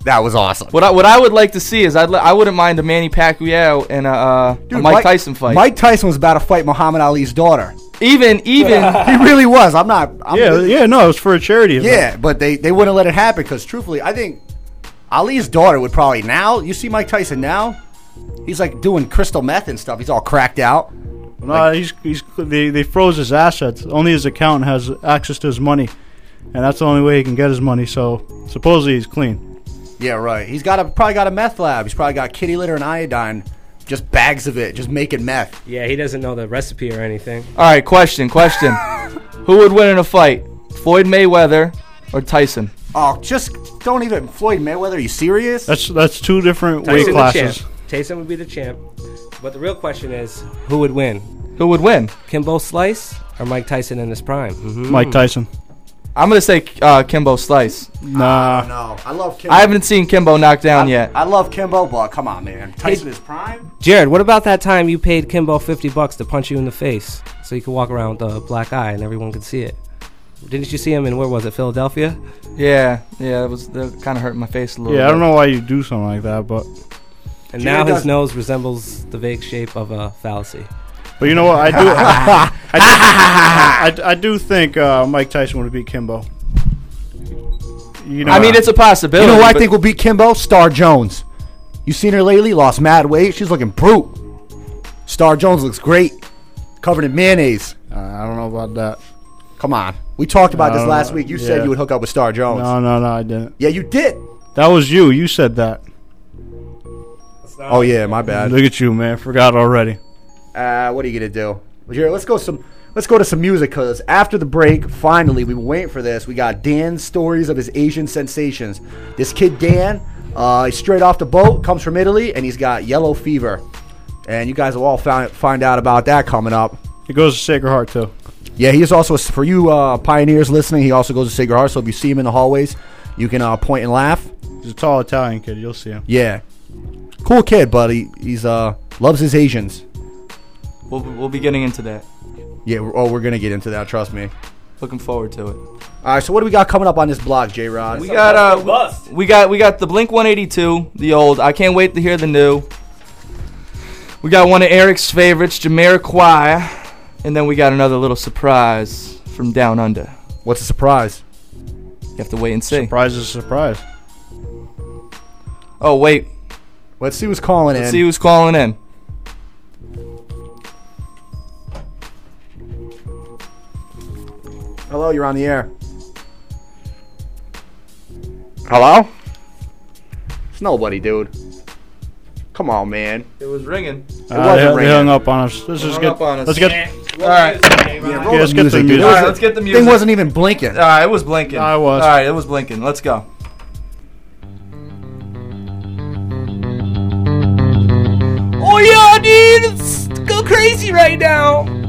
Speaker 7: That was awesome.
Speaker 2: What I, what I would like to see is I'd li- I wouldn't mind a Manny Pacquiao and a, uh, a Mike, Tyson fight.
Speaker 7: Mike Tyson was about to fight Muhammad Ali's daughter.
Speaker 2: even even
Speaker 7: he really was. I'm not. I'm
Speaker 8: yeah, yeah, no, it was for a charity. event.
Speaker 7: Yeah, but they, they wouldn't let it happen because truthfully, I think Ali's daughter would probably now. You see Mike Tyson now, he's like doing crystal meth and stuff. He's all cracked out.
Speaker 8: No, he's he's they, they froze his assets. Only his accountant has access to his money, and that's the only way he can get his money. So supposedly he's clean.
Speaker 7: Yeah, right. He's got a probably got a meth lab. He's probably got kitty litter and iodine, just bags of it, just making meth.
Speaker 20: yeah, he doesn't know the recipe or anything.
Speaker 2: All right, question, question. Who would win in a fight, Floyd Mayweather or Tyson?
Speaker 7: Oh, just don't even Floyd Mayweather. Are you serious?
Speaker 8: That's that's two different weight
Speaker 20: Tyson the
Speaker 8: classes.
Speaker 20: champ. Tyson would be the champ. But the real question is, who would win?
Speaker 2: Who would win?
Speaker 20: Kimbo Slice or Mike Tyson in his prime? Mhm.
Speaker 8: Mike Tyson.
Speaker 2: I'm gonna say uh, Kimbo Slice.
Speaker 8: Nah.
Speaker 7: No, I love Kimbo.
Speaker 2: I haven't seen Kimbo knocked down
Speaker 7: I,
Speaker 2: yet.
Speaker 7: I love Kimbo, but come on, man. Tyson is prime.
Speaker 20: Jared, what about that time you paid Kimbo 50 bucks to punch you in the face so you could walk around with a black eye and everyone could see it? Didn't you see him in, where was it, Philadelphia?
Speaker 2: Yeah, yeah, it was that kind of hurt my face a little.
Speaker 8: Yeah, I don't know why you do something like that, but
Speaker 20: And
Speaker 7: Jared
Speaker 20: now his
Speaker 7: does-
Speaker 20: nose resembles the vague shape of a fallacy.
Speaker 8: but you know what? I do. I, do I, I do think uh, Mike Tyson would beat Kimbo. You know,
Speaker 2: I mean, it's a possibility.
Speaker 7: You know who I
Speaker 2: but-
Speaker 7: think will beat Kimbo? Star Jones. You seen her lately? Lost mad weight. She's looking brute. Star Jones looks great. Covered in mayonnaise.
Speaker 8: Uh, I don't know about that.
Speaker 7: Come on. We talked about
Speaker 8: I
Speaker 7: this last week. You said you would hook up with Star Jones.
Speaker 8: No, no, no, I didn't.
Speaker 7: Yeah, you did.
Speaker 8: That was you. You said that.
Speaker 7: Oh yeah, my bad.
Speaker 8: Look at you, man. Forgot already.
Speaker 7: Uh, what are you gonna do? Jared, let's go some. Let's go to some music because after the break, finally, we've been waiting for this. We got Dan's stories of his Asian sensations. This kid Dan, uh, he's straight off the boat, comes from Italy, and he's got yellow fever. And you guys will all find find out about that coming up.
Speaker 8: It goes to Sacred Heart too.
Speaker 7: Yeah, he is also for you uh, pioneers listening. He also goes to Sacred Heart. So if you see him in the hallways, you can uh, point and laugh.
Speaker 8: He's a tall Italian kid. You'll see him.
Speaker 7: Yeah, cool kid, buddy. He's uh loves his Asians.
Speaker 2: We'll, we'll be getting into that.
Speaker 7: Yeah, we're, oh, we're gonna get into that. Trust me.
Speaker 2: Looking forward to it.
Speaker 7: All right, so what do we got coming up on this blog, J Rod?
Speaker 2: We got uh, we got we got the Blink 182, the old. I can't wait to hear the new. We got one of Eric's favorites, Jamiroquai, and then we got another little surprise from down under.
Speaker 7: What's a surprise?
Speaker 2: You have to wait and see.
Speaker 8: Surprise is a surprise.
Speaker 2: Oh wait,
Speaker 7: Let's see who's calling
Speaker 2: let's
Speaker 7: in.
Speaker 2: see who's calling in.
Speaker 7: Hello, you're on the air. Hello? It's nobody, dude. Come on, man.
Speaker 2: It was ringing.
Speaker 7: It
Speaker 8: Uh,
Speaker 7: wasn't
Speaker 8: they, they
Speaker 7: ringing.
Speaker 8: hung up on us. Let's just
Speaker 2: hung
Speaker 8: get.
Speaker 2: up on us.
Speaker 8: Let's get.
Speaker 2: All right.
Speaker 7: Yeah, roll
Speaker 8: let's
Speaker 7: the
Speaker 8: get the
Speaker 7: music, dude.
Speaker 2: All right, let's get the music.
Speaker 7: Thing wasn't even blinking.
Speaker 2: All right, it was blinking.
Speaker 8: I was.
Speaker 2: All right, it was blinking. Let's go.
Speaker 11: Oh yeah, dude, it's go crazy right now.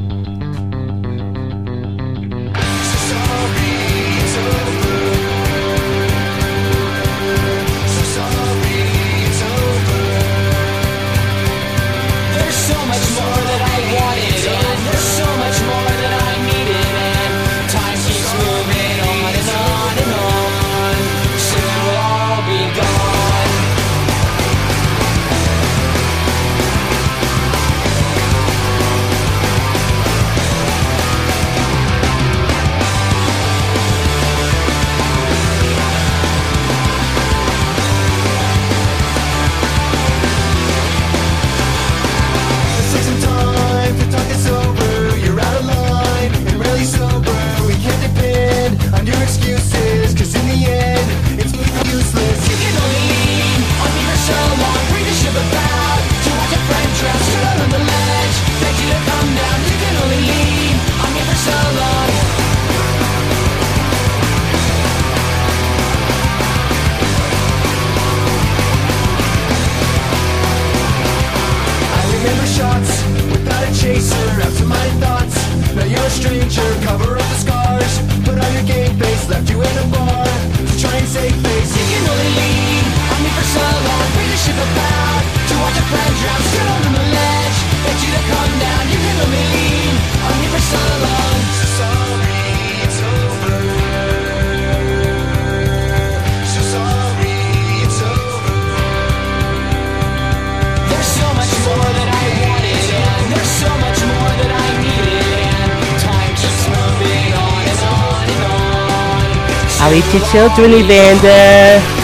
Speaker 11: I'll your children, Evander.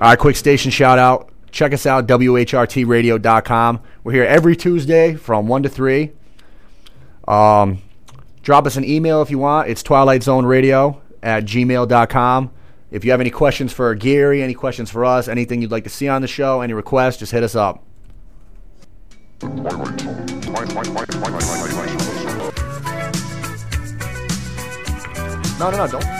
Speaker 32: All
Speaker 7: right, quick station shout out. Check us out, WHRTradio.com. We're here every Tuesday from 1 to 3. Um, drop us an email if you want. It's twilightzoneradio at gmail.com. If you have any questions for Gary, any questions for us, anything you'd like to see on the show, any requests, just hit us up. No, no, no, don't.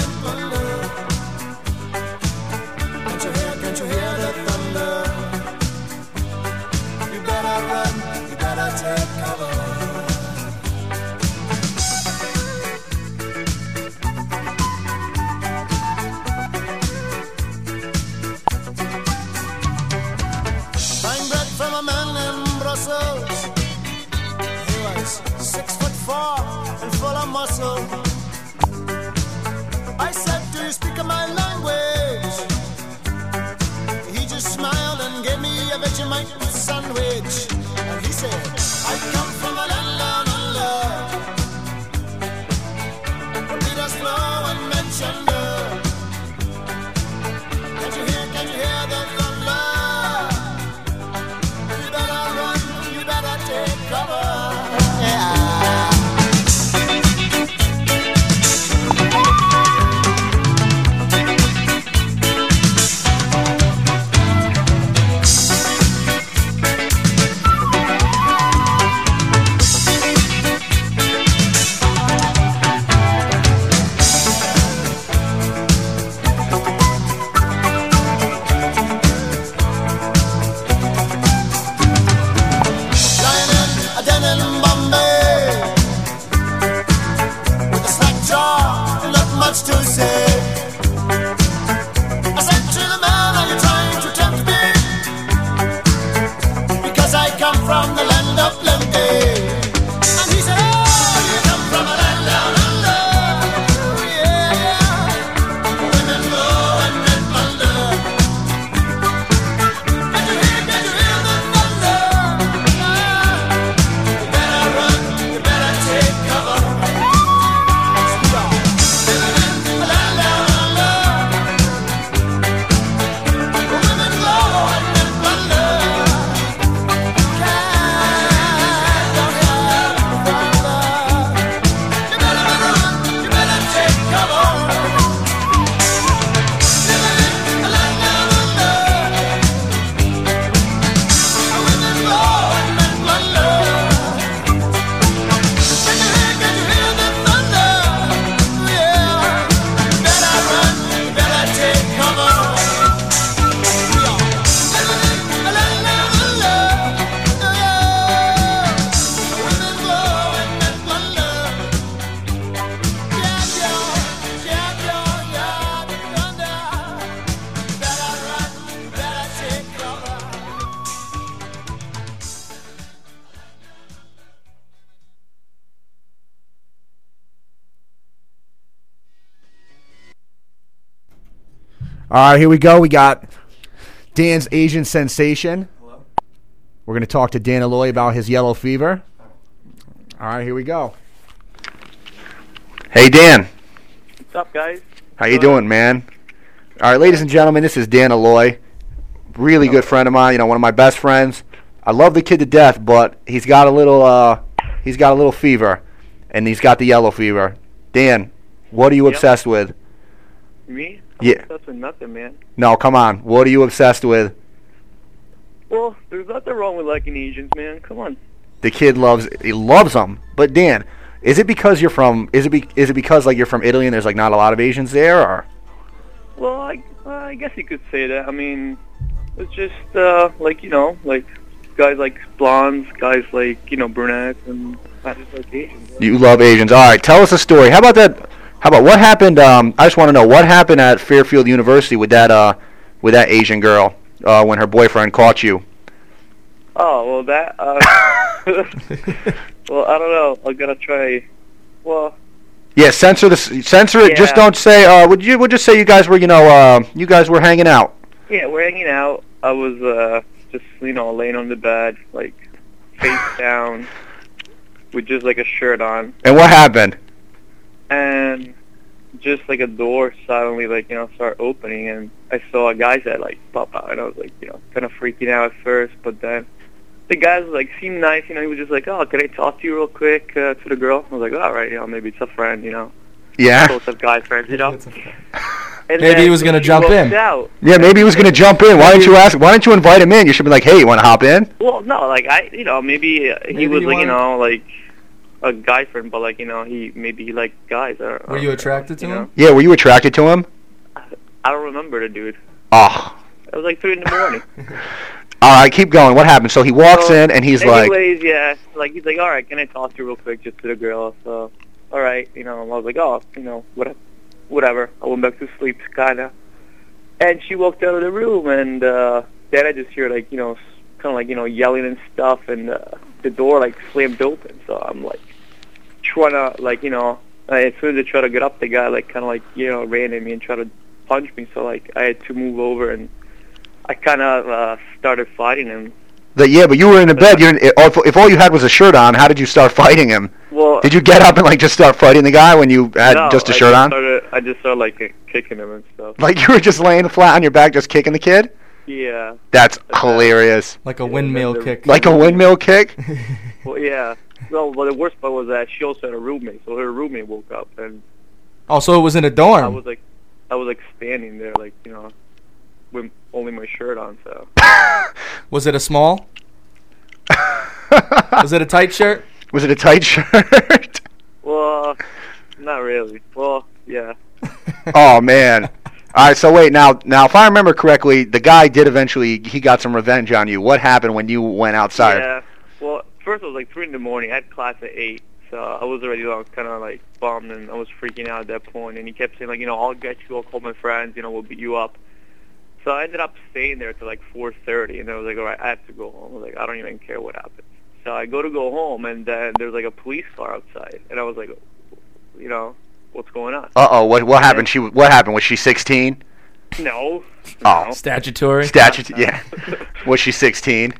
Speaker 26: muscle. I said, Do you speak my language? He just smiled and gave me a Vegemite sandwich. And he said,
Speaker 7: right, here we go. We got Dan's Asian sensation. We're going to talk to Dan Aloy about his yellow fever. All right, here we go. Hey, Dan.
Speaker 30: What's up, guys?
Speaker 7: How you doing, man? All right, ladies and gentlemen, this is Dan Aloy. Really good friend of mine. You know, one of my best friends. I love the kid to death, but he's got a little, uh, he's got a little fever, and he's got the yellow fever. Dan, what are you
Speaker 30: Yep.
Speaker 7: obsessed with?
Speaker 30: Me?
Speaker 7: Yeah.
Speaker 30: obsessed with nothing, man.
Speaker 7: No, come on. What are you obsessed with?
Speaker 30: Well, there's nothing wrong with liking Asians, man. Come on.
Speaker 7: The kid loves he loves them. But Dan, is it because you're from? Is it be, is it because like you're from Italy and there's like not a lot of Asians there, or?
Speaker 30: Well, I, I guess you could say that. I mean, it's just uh, like you know, like guys like blondes, guys like you know brunettes, and I just like Asians.
Speaker 7: You love Asians. All right, tell us a story. How about that? How about what happened? Um, I just want to know what happened at Fairfield University with that uh, with that Asian girl. uh, when her boyfriend caught you?
Speaker 30: Oh well, that. Uh, well, I don't know. I'm gonna try. Well,
Speaker 7: Yeah, censor the censor it. Just don't say. Uh, would you? Would just say you guys were, you know, uh, you guys were hanging out.
Speaker 30: yeah, we're hanging out. I was uh just you know laying on the bed, like face down, with just like a shirt on,
Speaker 7: And what happened?
Speaker 30: And just like a door suddenly like you know start opening, and I saw a guy's head like pop out, and I was like you know kind of freaking out at first, but then. The guy was like seemed nice, you know. He was just like, "Oh, can I talk to you real quick?" Uh, to the girl, I was like, "All right, you know, maybe it's a friend, you know."
Speaker 7: Yeah.
Speaker 30: Both have guy friends, you know. And
Speaker 2: Maybe he was gonna jump in.
Speaker 30: Out,
Speaker 7: Yeah, maybe he was gonna jump in. Why didn't you ask? Why didn't you invite him in? You should be like, hey, you want to hop in?
Speaker 30: Well, no, like I, you know, maybe, uh, he
Speaker 2: Maybe
Speaker 30: was
Speaker 2: you
Speaker 30: like, you know, like a guy friend, but like, you know, he maybe he liked guys. Or,
Speaker 2: Were you attracted to him?
Speaker 7: Yeah. Were you attracted to him?
Speaker 30: I don't remember the dude.
Speaker 7: Oh.
Speaker 30: It was like three in the morning.
Speaker 7: All right, keep going. What happened? So he walks
Speaker 30: So,
Speaker 7: in and he's like,
Speaker 30: anyways, yeah, like he's like, all right, can I talk to you real quick, just to the girl? So, all right, you know, I was like, oh, you know, what, whatever. I went back to sleep, kinda. And she walked out of the room, and uh then I just hear like, you know, kind of like you know yelling and stuff, and uh, the door like slammed open. So I'm like trying to like you know, I, as soon as I try to get up, the guy like kind of like you know ran at me and tried to punch me. So like I had to move over, and I kind of uh, started fighting him.
Speaker 7: that, yeah, but you were in the bed. You're in, if, if all you had was a shirt on, how did you start fighting him?
Speaker 30: Well,
Speaker 7: Did you get up and like just start fighting the guy when you had
Speaker 30: no,
Speaker 7: just a
Speaker 30: I
Speaker 7: shirt on?
Speaker 30: Started, I just started like kicking him and stuff.
Speaker 7: Like you were just laying flat on your back, just kicking the kid?
Speaker 30: Yeah.
Speaker 7: That's hilarious.
Speaker 2: Like a windmill kick.
Speaker 7: Like a windmill kick?
Speaker 30: Well, yeah. Well, well, the worst part was that she also had a roommate, so her roommate woke up, and
Speaker 2: Oh, so it was in a
Speaker 30: I
Speaker 2: dorm.
Speaker 30: I was like, I was like standing there, like you know, with only my shirt on. So
Speaker 2: Was it a small? was it a tight shirt?
Speaker 7: Was it a tight shirt?
Speaker 30: Well, not really. Well, yeah.
Speaker 7: oh man. All right, so wait now. Now, if I remember correctly, the guy did eventually he got some revenge on you. What happened when you went outside?
Speaker 30: Yeah. Well, first it was like three in the morning. I had class at eight, so I was already like, kind of like bummed and I was freaking out at that point. And he kept saying like, you know, I'll get you. I'll call my friends. You know, we'll beat you up. So I ended up staying there till like 4:30, and I was like, all right, I have to go home. I was like, I don't even care what happens. So I go to go home, and then there's like a police car outside, and I was like, you know, what's going on?
Speaker 7: Uh oh, what what happened? She what happened? Was she 16?
Speaker 30: No.
Speaker 7: Oh,
Speaker 2: statutory.
Speaker 7: Statute, yeah. Was she 16?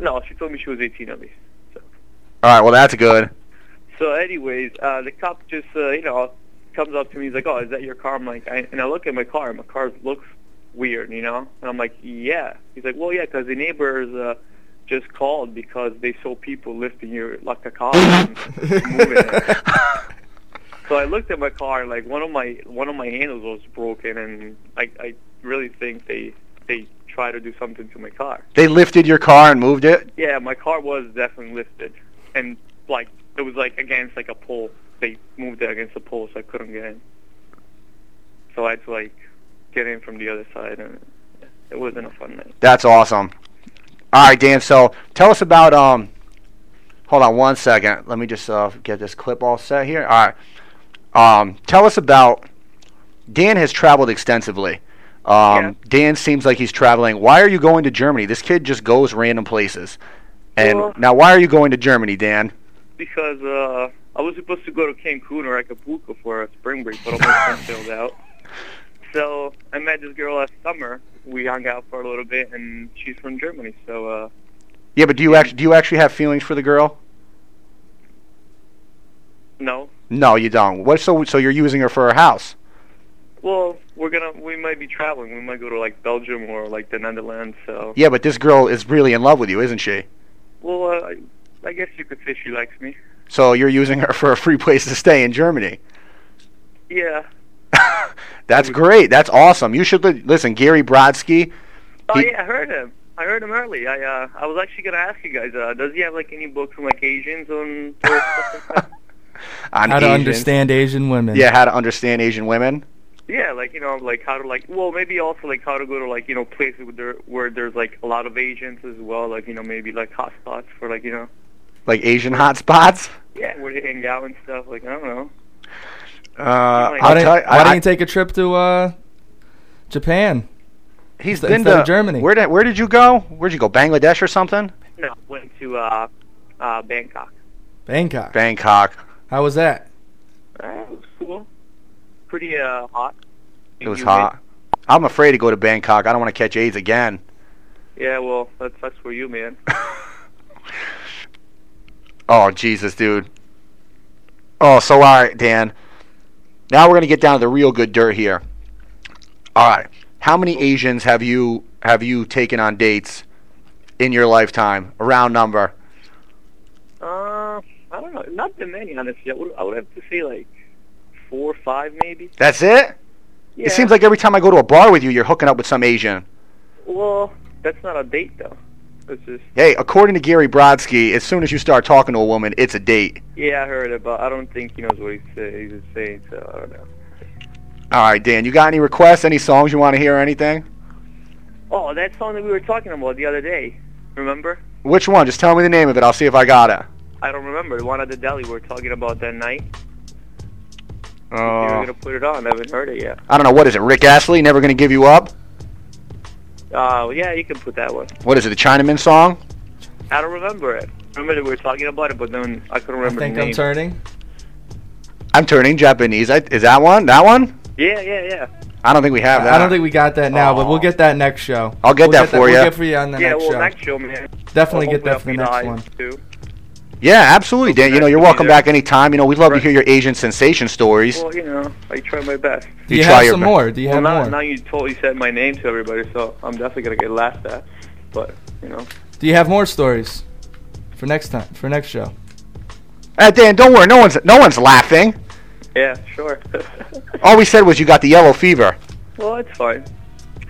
Speaker 30: No, she told me she was 18 at least.
Speaker 7: All right, well that's good.
Speaker 30: So, anyways, uh, the cop just, uh, you know, comes up to me. He's like, "Oh, is that your car?" I'm like, I, and I look at my car. My car looks weird, you know. And I'm like, "Yeah." He's like, "Well, yeah, because the neighbors uh, just called because they saw people lifting your like a car and moving it." So I looked at my car, like one of my one of my handles was broken, and I I really think they they tried to do something to my car.
Speaker 7: They lifted your car and moved it.
Speaker 30: Yeah, my car was definitely lifted, and like it was like against like a pole. They moved it against a pole, so I couldn't get in. So I had to like get in from the other side, and it wasn't a fun night.
Speaker 7: That's awesome. All right, Dan. So tell us about um. Hold on one second. Let me just uh, get this clip all set here. All right. Um, tell us about. Dan has traveled extensively. Um, Dan seems like he's traveling. Why are you going to Germany? This kid just goes random places. And
Speaker 30: Well-
Speaker 7: now, why are you going to Germany, Dan?
Speaker 30: Because uh, I was supposed to go to Cancun or Acapulco for a spring break, but all my friends failed out. So I met this girl last summer. We hung out for a little bit, and she's from Germany. So uh,
Speaker 7: Yeah, but do you actually do you actually have feelings for the girl?
Speaker 30: no.
Speaker 7: No, you don't. What? So so you're using her for her house?
Speaker 30: Well, we're gonna we might be traveling. We might go to like Belgium or like the Netherlands. So
Speaker 7: Yeah, but this girl is really in love with you, isn't she?
Speaker 30: well, uh, I, I guess you could say she likes me.
Speaker 7: So you're using her for a free place to stay in Germany.
Speaker 30: Yeah.
Speaker 7: That's great. That's awesome. You should li- listen, Gary Brodsky.
Speaker 30: Oh
Speaker 7: He-
Speaker 30: yeah, I heard him. I heard him early. I uh, I was actually gonna ask you guys. Uh, does he have like any books on like Asians on? or stuff
Speaker 7: on
Speaker 2: How to
Speaker 7: Asians.
Speaker 2: understand Asian women.
Speaker 7: Yeah, how to understand Asian women.
Speaker 30: Yeah, like you know, like how to like. Well, maybe also like how to go to like you know places where there where there's like a lot of Asians as well. Like you know maybe like hot spots for like you know
Speaker 7: Like Asian hotspots.
Speaker 30: yeah where they hang out and stuff. Like I don't know.
Speaker 7: Uh,
Speaker 2: why
Speaker 7: I'll
Speaker 2: don't, why
Speaker 7: I,
Speaker 2: don't
Speaker 7: I-
Speaker 2: you take a trip to uh, Japan?
Speaker 7: He's
Speaker 2: Instead
Speaker 7: been to
Speaker 2: Germany.
Speaker 7: Where did Where did you go? Where'd you go? Bangladesh or something?
Speaker 30: No, went to uh, uh, Bangkok.
Speaker 2: Bangkok.
Speaker 7: Bangkok.
Speaker 2: How was that?
Speaker 30: Uh, it was cool. Pretty uh, hot.
Speaker 7: It was
Speaker 30: Humid.
Speaker 7: hot. I'm afraid to go to Bangkok. I don't want to catch AIDS again.
Speaker 30: Yeah, well, that sucks for you, man.
Speaker 7: Oh Jesus, dude. Oh, so all right, Dan. Now we're gonna get down to the real good dirt here. All right. How many Asians have you have you taken on dates in your lifetime? A round number.
Speaker 30: Uh, I don't know. Not that many, honestly. I would, I would have to say like four or five, maybe.
Speaker 7: That's it?
Speaker 30: Yeah.
Speaker 7: It seems like every time I go to a bar with you, you're hooking up with some Asian.
Speaker 30: Well, that's not a date, though. It's just,
Speaker 7: Hey, according to Gary Brodsky, as soon as you start talking to a woman, it's a date.
Speaker 30: yeah, I heard it, but I don't think he knows what he's, say, he's saying, so I don't know.
Speaker 7: All right, Dan, you got any requests, any songs you want to hear or anything?
Speaker 30: Oh, that song that we were talking about the other day. Remember?
Speaker 7: Which one? Just tell me the name of it. I'll see if I got it.
Speaker 30: I don't remember. The one at the deli we were talking about that night. You were
Speaker 7: Uh,
Speaker 30: going to put it on. I haven't heard it yet.
Speaker 7: I don't know. What is it? Rick Astley, Never Gonna Give You Up?
Speaker 30: Uh, yeah, you can put that one.
Speaker 7: What is it, the Chinaman song?
Speaker 30: I don't remember it. I Remember that we were talking about it, but then I couldn't
Speaker 2: I
Speaker 30: remember
Speaker 2: think
Speaker 30: the name.
Speaker 2: I'm turning.
Speaker 7: I'm turning Japanese. I, is that one? That one?
Speaker 30: Yeah, yeah, yeah.
Speaker 7: I don't think we have that.
Speaker 2: I don't think we got that now, but we'll get that next show.
Speaker 7: I'll get
Speaker 2: We'll
Speaker 7: that for
Speaker 2: you.
Speaker 7: We'll
Speaker 2: get for you on the
Speaker 30: yeah,
Speaker 2: next
Speaker 30: well,
Speaker 2: show.
Speaker 30: next show, man.
Speaker 2: Definitely
Speaker 30: Well,
Speaker 2: get that for the next one.
Speaker 30: Too.
Speaker 7: Yeah, absolutely, Dan. You know, you're welcome back anytime. You know, we'd love to hear your Asian sensation stories.
Speaker 30: Well, you know, I try my best.
Speaker 2: Do you,
Speaker 7: try
Speaker 2: have
Speaker 7: your
Speaker 2: some
Speaker 7: be-
Speaker 2: more? Do you
Speaker 30: well,
Speaker 2: have
Speaker 30: now,
Speaker 2: more?
Speaker 30: now you totally said my name to everybody, so I'm definitely gonna get laughed at. But you know,
Speaker 2: Do you have more stories for next time? For next show?
Speaker 7: Uh, Dan, don't worry. No one's no one's laughing.
Speaker 30: yeah, sure.
Speaker 7: All we said was you got the yellow fever.
Speaker 30: well, it's fine.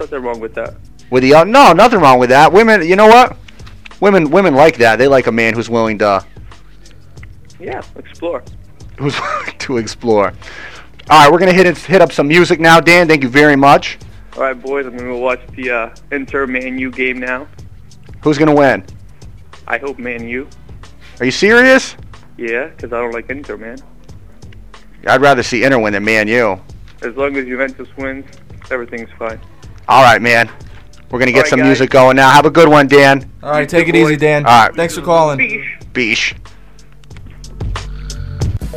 Speaker 30: Nothing wrong with that.
Speaker 7: With the yellow, no, nothing wrong with that. Women, you know what? Women, women like that. They like a man who's willing to
Speaker 30: Yeah, explore.
Speaker 7: who's willing to explore. All right, we're gonna hit it, hit up some music now, Dan. Thank you very much.
Speaker 30: All right, boys, I'm gonna watch the uh, Inter Man U game now.
Speaker 7: Who's gonna win?
Speaker 30: I hope Man U.
Speaker 7: Are you serious?
Speaker 30: Yeah, because I don't like Inter, man.
Speaker 7: I'd rather see Inter win than Man U.
Speaker 30: As long as Juventus wins, everything's fine.
Speaker 7: All right, man. We're gonna get
Speaker 30: All right,
Speaker 7: some
Speaker 30: guys.
Speaker 7: music going now. Have a good one, Dan.
Speaker 2: All right, take it easy, Dan.
Speaker 7: All right.
Speaker 2: Thanks for calling.
Speaker 7: Beesh.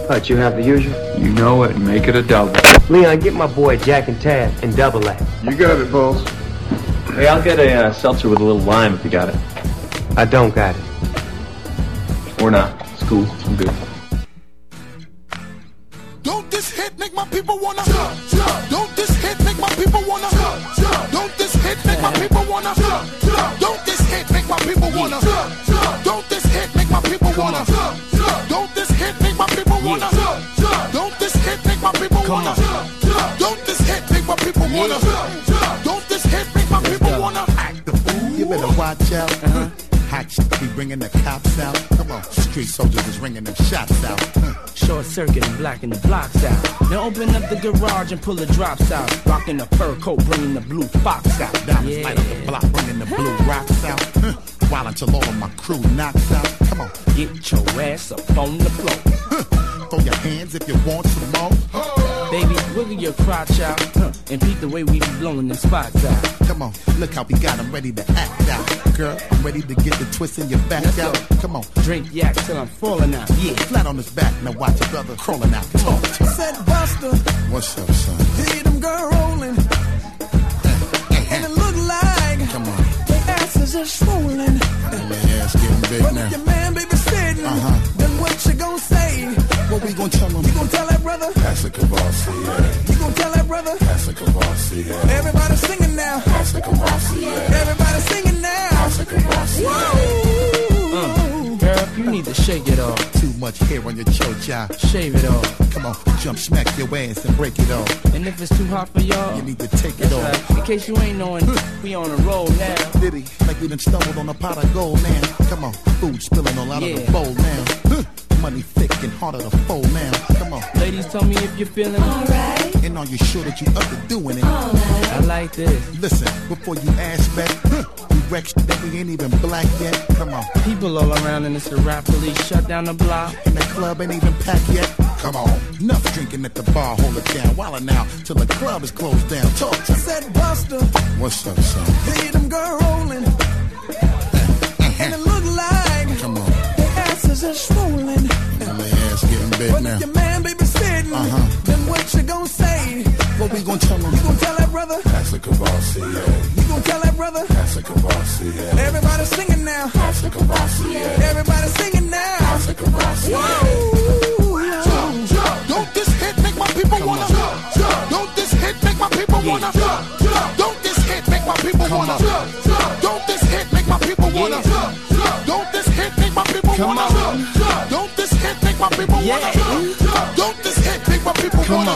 Speaker 33: But you have the usual?
Speaker 34: You know it, make it a double.
Speaker 33: Leon, get my boy Jack and Tad and double that.
Speaker 34: You got it, boss.
Speaker 33: Hey, I'll get a uh, seltzer with a little lime if you got it. I don't got it.
Speaker 34: Or not. It's cool. I'm good.
Speaker 35: Don't this hit make my people wanna jump, jump. Don't this hit make my people wanna jump, jump. Don't this hit make my people wanna jump, jump. Don't this hit make my people wanna jump, jump. Don't this hit make my people wanna jump, jump. Don't this hit make my people wanna jump. Don't this hit make my people wanna jump, jump. Don't this hit make my people wanna jump, jump. Don't this hit make my people wanna act the fool.
Speaker 12: You better watch out. Uh-huh. Hot shit be bringing the cops out. Come on, street soldiers is ringing them shots out. Huh.
Speaker 16: Short circuit and blacking the blocks out. Now open up the garage and pull the drops out. Rocking the fur coat, bringing the blue fox out.
Speaker 12: Diamonds
Speaker 16: Yeah.
Speaker 12: light up the block, bringing the blue rocks out. Huh. While until all of my crew knocks out. Come on,
Speaker 16: Get your ass up on the floor.
Speaker 12: Huh. throw your hands if you want some more.
Speaker 16: Baby, wiggle your crotch out. Huh. And beat the way we be blowing them spots out.
Speaker 12: Come on, look how we got 'em ready to act out. Girl, I'm ready to get the twist in your back
Speaker 16: Let's
Speaker 12: out.
Speaker 16: go.
Speaker 12: Come on,
Speaker 16: Drink yak till I'm falling out.
Speaker 12: yeah, flat on his back. Now watch your brother crawling out. Talk to him.
Speaker 36: Said Busta,
Speaker 12: What's up, son?
Speaker 36: see them girl rolling. And it look like
Speaker 12: Come on,
Speaker 36: their asses are swollen.
Speaker 12: and my ass getting big
Speaker 36: But
Speaker 12: now.
Speaker 36: if your man baby sitting,
Speaker 12: Uh-huh.
Speaker 36: then what you gonna say?
Speaker 12: What we gonna tell him?
Speaker 36: You gonna tell that brother?
Speaker 12: That's a Courvoisier, yeah.
Speaker 36: You gonna tell that brother?
Speaker 12: That's a Courvoisier, yeah.
Speaker 36: Everybody singing now.
Speaker 12: That's a Courvoisier, yeah.
Speaker 36: Everybody singing now.
Speaker 12: That's a Courvoisier,
Speaker 16: Uh, girl, you need to shake it off.
Speaker 12: Too much hair on your chocha.
Speaker 16: Shave it off.
Speaker 12: Come on, jump, smack your ass and break it off.
Speaker 16: And if it's too hot for y'all,
Speaker 12: You need to take it off.
Speaker 16: right. In case you ain't knowing, we on a roll now.
Speaker 12: Diddy, like we done stumbled on a pot of gold now. Come on, food spilling all out of the bowl now. Huh. Money thick and harder to fold now. Come on,
Speaker 16: Ladies, tell me if you're feeling alright.
Speaker 12: and are you sure that you up to doing it? Alright.
Speaker 16: I like this.
Speaker 12: Listen, before you ask back, huh, we wreck that we ain't even black yet. Come on.
Speaker 16: People all around and it's the rap police shut down the block.
Speaker 12: And the club ain't even packed yet. Come on. Enough drinking at the bar, hold it down. While now, till the club is closed down. Talk to
Speaker 36: I said, Busta,
Speaker 12: What's up, son?
Speaker 36: see them girl rolling. And it look like
Speaker 12: Come on.
Speaker 36: their asses are swollen.
Speaker 12: Now my ass getting big
Speaker 36: But
Speaker 12: now.
Speaker 36: if your man baby sitting,
Speaker 12: Uh-huh.
Speaker 36: then what you gonna say?
Speaker 12: What we gonna tell him?
Speaker 36: You gonna tell that brother?
Speaker 12: That's a Courvoisier, yeah.
Speaker 36: You gonna tell that brother?
Speaker 12: That's a Courvoisier, yeah.
Speaker 36: Everybody singing now.
Speaker 12: That's a Courvoisier, yeah.
Speaker 36: Everybody singing now.
Speaker 12: That's a Courvoisier,
Speaker 37: Don't this hit make my people wanna? Jump. Don't this hit make my people wanna? Jump. Don't this hit make my people wanna? Don't wanna? Don't this hit make my people wanna? Don't this hit make my people wanna? Don't this hit make my people wanna?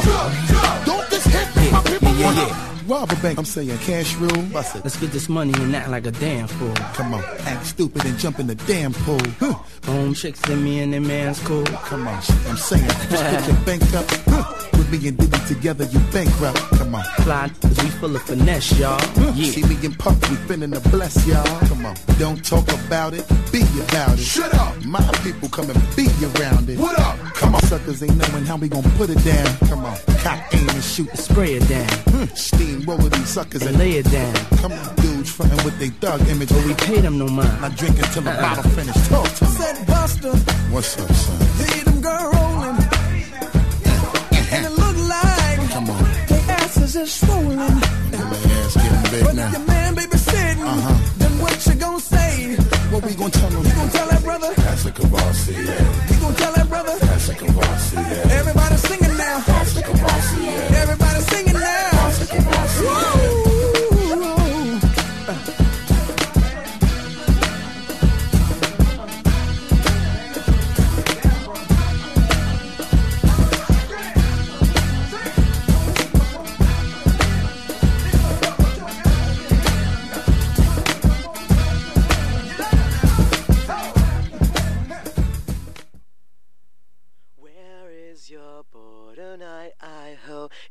Speaker 37: Don't this hit make my people wanna?
Speaker 12: Rob a bank, I'm saying cash rule. Bust it.
Speaker 16: Let's get this money and act like a damn fool.
Speaker 12: Come on, act stupid and jump in the damn pool. Huh.
Speaker 16: Home chicks and me and the man's cool.
Speaker 12: Come on, I'm saying, just get your bank up. Huh. With me and Diddy together, you bankrupt. Come on.
Speaker 16: Fly, cause we full of finesse, y'all.
Speaker 12: Huh.
Speaker 16: Yeah.
Speaker 12: See me and Puff, we finna to bless y'all. Come on, don't talk about it, be about it.
Speaker 37: Shut up.
Speaker 12: My people come and be around it.
Speaker 37: What up?
Speaker 12: Come on, suckers ain't knowing how we gon' put it down. Come on, cock aim and shoot.
Speaker 16: Spray it down.
Speaker 12: Hmm. Steamroller these suckers
Speaker 16: And lay it down.
Speaker 12: Come on, dudes frontin' with they thug image.
Speaker 16: But we pay them no mind.
Speaker 12: I drink until the bottle finish. Talk to me.
Speaker 36: said, Busta,
Speaker 12: What's up, son?
Speaker 36: see them girl rolling. And it look like
Speaker 12: Come on,
Speaker 36: their asses are swollen.
Speaker 12: my ass getting big
Speaker 36: But if
Speaker 12: now.
Speaker 36: your man baby sitting,
Speaker 12: Uh-huh.
Speaker 36: then what you gonna say?
Speaker 12: What we gon' tell them?
Speaker 36: You gonna tell that brother?
Speaker 12: That's a Courvoisier, yeah.
Speaker 36: You gonna tell that brother?
Speaker 12: That's a Courvoisier, yeah.
Speaker 36: Everybody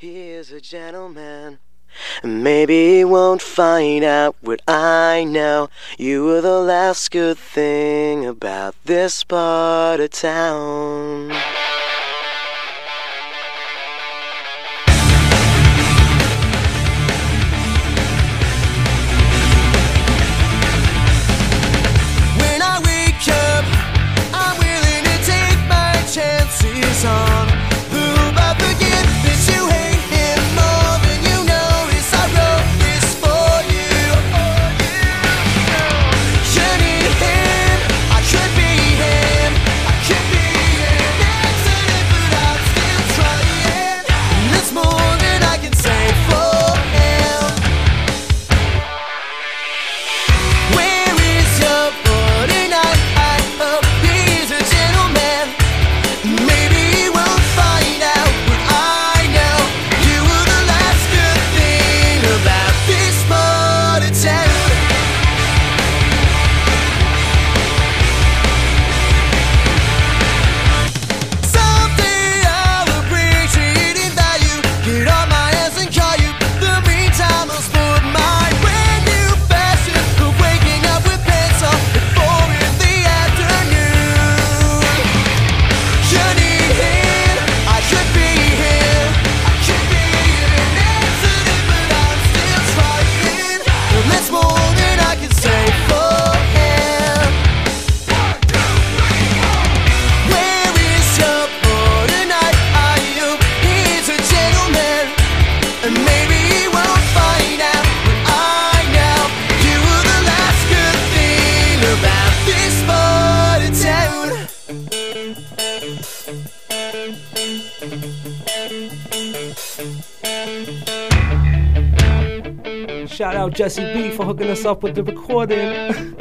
Speaker 26: hope he is a gentleman. Maybe he won't find out what I know. You were the last good thing about this part of town.
Speaker 20: Jesse B for hooking us up with the recording.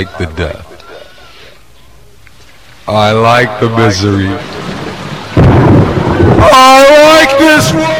Speaker 38: like the death. I like the misery. I like this world!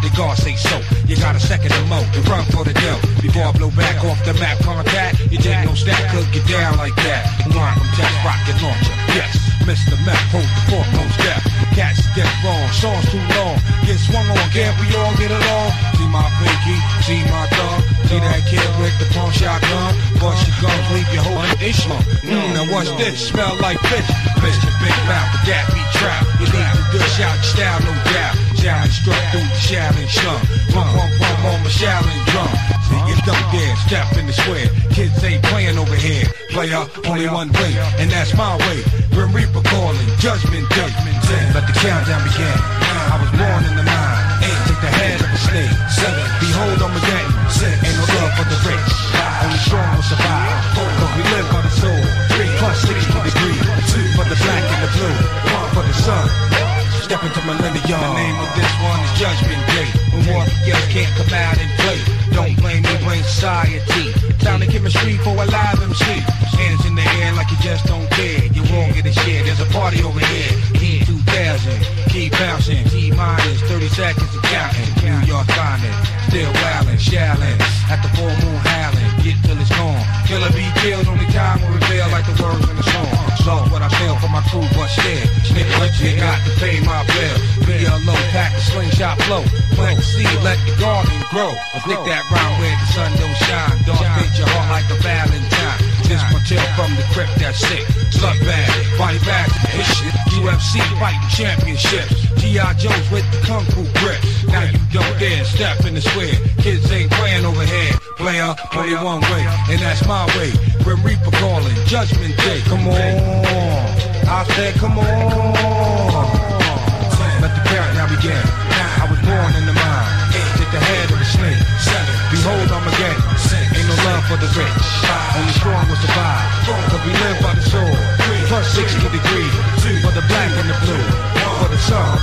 Speaker 39: Till the guard say so. You got a second to mo to run for the dough. Before I blow back off the map contact, you take no stack could get down like that. Line from test rocket launcher. Yes, Mr. Meth, hold the foremost death. Cats get wrong, songs too long. Get swung on, can't we all get along? See my pinky, see my thumb. See that kid with the pump shotgun? Bust your guns, leave your whole ish on. Mm, now what's this? Smell like fish. Mr. Big Mouth, but that be trap. You need to dish out your style, no doubt. Challenge struck through the challenge slum. Pump, pump, pump on my challenge drum. See you don't dare step in the square. Kids ain't playing over here. Player, only one way, and that's my way. Grim Reaper calling, judgment day. Let the countdown begin. I was born in the nine. Eight, take the head of a snake. Seven, behold Armageddon. Six, ain't no love for the rich. Only strong will survive. Cause we live by the soul. Three plus 60 degrees. Two for the black and the blue. One for the sun. Step into millennium. The name of this one is Judgment Day. When girls can't come out and play. Don't blame me, blame society. Sound of chemistry for a live MC. Hands in the air like you just don't care. You won't get a share. There's a party over here. 2000. Keep bouncing. T minus 30 seconds and counting. New York finest. Still wildin', shallin'. At the full moon howling. Get till it's gone. Killer be killed. Only time will reveal like the words in the song. So what I feel for my crew, but still. Snip what you got to pay my bill. Be a low pack the slingshot flow. Plant the seed, let the garden grow. Stick that round where the sun don't shine. Don't fit your heart like a valentine. This my from the crypt that's sick. Slut bad, body bags and his shit. UFC fighting championships. G.I. Joe's with the kung fu grip. Now you don't dare step in the square. Kids ain't playing over here. Player, only one way, and that's my way. Grim Reaper calling, Judgment Day. Come on. I said, come on. Let the countdown begin. I was born in the mind. Take the head the snake. Behold Armageddon. Ain't no love for the rich. Only strong will survive. Cause we live by the sword. Plus 60 degrees. For the black and the blue. For the sun.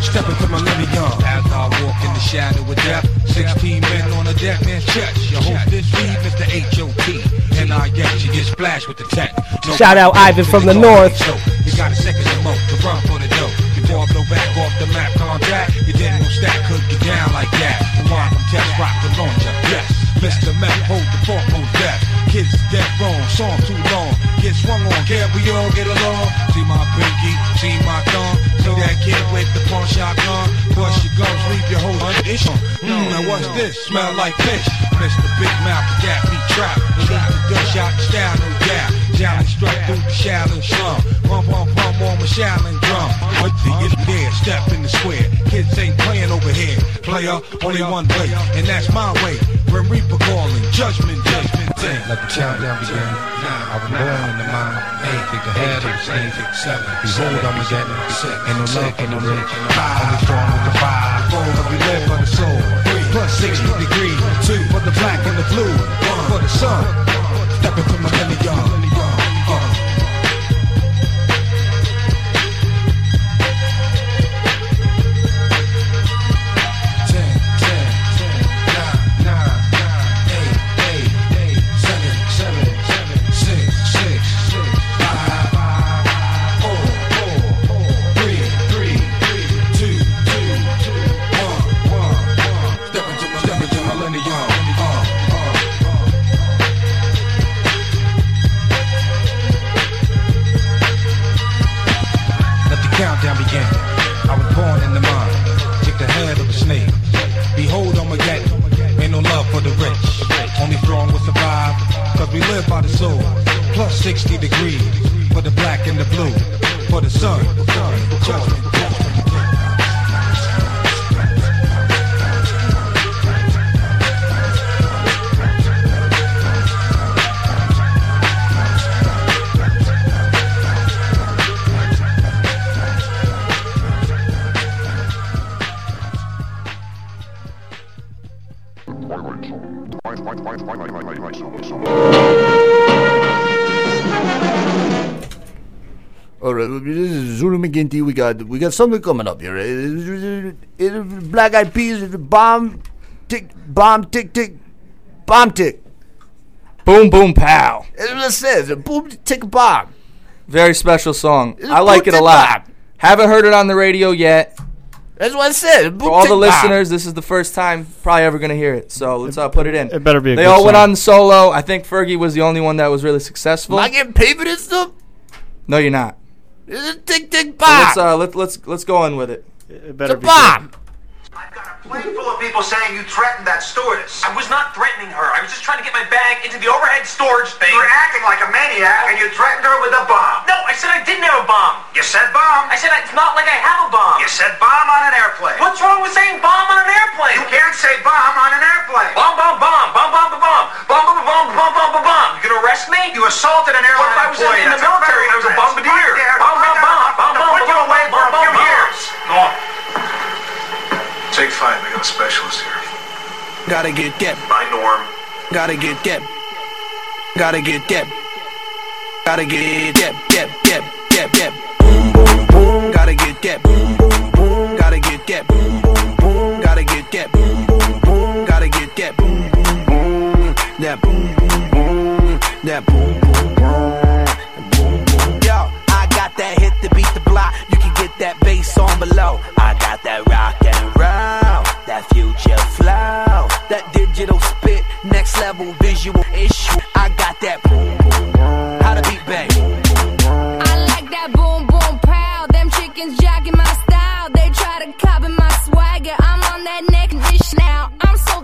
Speaker 39: Step into millennium as I walk in the shadow of death. 16 men on a dead man's chest. Your host this week, Mr. H.O.T. And I guess you get splashed with the tech. No
Speaker 20: Shout out Ivan from the north.
Speaker 39: So you got a second to run for the dough. I blow back off the map contact, you didn't know stack could get down like that. Why from test rock the launcher? Yes, Mr. Meth, hold the foremost death. Kids dead wrong, song too long. Get swung on, can't we all get along? See my pinky, see my thumb. See that kid with the pawn shotgun. Bust your gums, leave your whole ish on. Mm, now what's this? Smell like fish. Mr. Big Mouth, that be trap. Leave the dish out style, no doubt. Challenge struck through the shallow slum. Pump, pump, pump on my shallon drum. What the is there? Step in the square. Kids ain't playing over here. Player, only one way, and that's my way. Grim Reaper calling, judgment, judgment day. Let the countdown begin. I was born in the mind. Eight, take the head of the. Seven, behold, I'm getting sick. Ain't no love for the rich. Only strong with the five. Cause we live for the soul. Three plus 60 degrees. Two for the black and the blue. One for the sun. Step into
Speaker 7: my millennium. Got we got something coming up here. It- it- it- Black Eyed Peas, bomb, tick, bomb, tick, tick, bomb, tick.
Speaker 2: Boom, boom, pow.
Speaker 7: That's what it says. Boom, tick, bomb.
Speaker 2: Very special song.
Speaker 7: It's
Speaker 2: I like it a
Speaker 7: tick,
Speaker 2: lot. Haven't heard it on the radio yet.
Speaker 7: That's what it says. Boom,
Speaker 2: For all
Speaker 7: tick,
Speaker 2: the
Speaker 7: bomb.
Speaker 2: listeners, this is the first time probably ever going to hear it. So let's uh, put it in.
Speaker 8: It better be a
Speaker 2: They
Speaker 8: good
Speaker 2: all went on solo. I think Fergie was the only one that was really successful.
Speaker 7: Am I getting paid for this stuff?
Speaker 2: No, you're not.
Speaker 7: This is tick, tick, bomb.
Speaker 2: let's uh, let, let's let's go on with it.
Speaker 8: It
Speaker 7: it's a bomb.
Speaker 40: Plane full of people saying you threatened that stewardess. I was not threatening her. I was just trying to get my bag into the overhead storage thing. You were acting like a maniac, and you threatened her with a bomb. No, I said I didn't have a bomb. You said bomb. I said it's not like I have a bomb. You said bomb on an airplane. What's wrong with saying bomb on an airplane? You can't say bomb on an airplane. Bomb, bomb, bomb, bomb, bomb, bomb, bomb, bomb, bomb, bomb, bomb, bomb, bomb, bomb. You gonna arrest me? You assaulted an airline What if I was in- employee? in the military and I was a bombardier? offense. Right there. Bomb, Right bomb, there. bomb, bomb, To bomb, put you bomb, away for a bomb, few bomb, years.
Speaker 41: No. Take five. I got a specialist here.
Speaker 18: Gotta get that.
Speaker 41: By Norm.
Speaker 18: Gotta get that. Gotta get that. Gotta get that. That. That. That. That. Boom, boom, boom. Gotta get that. Boom, boom, boom. Gotta get that. Boom, boom, boom. Gotta get that. Boom, boom, boom. Gotta get that. Boom, boom, boom. That boom, boom, boom. That boom, boom, boom. Boom, boom. Yo, I got that hit to beat the block. You can get that bass on below. Future flow, that digital spit, next level visual issue. I got that boom, boom, boom. How to beat bang.
Speaker 27: I like that boom boom pow. Them chickens jacking my style. They try to copy my swagger. I'm on that neck. I'm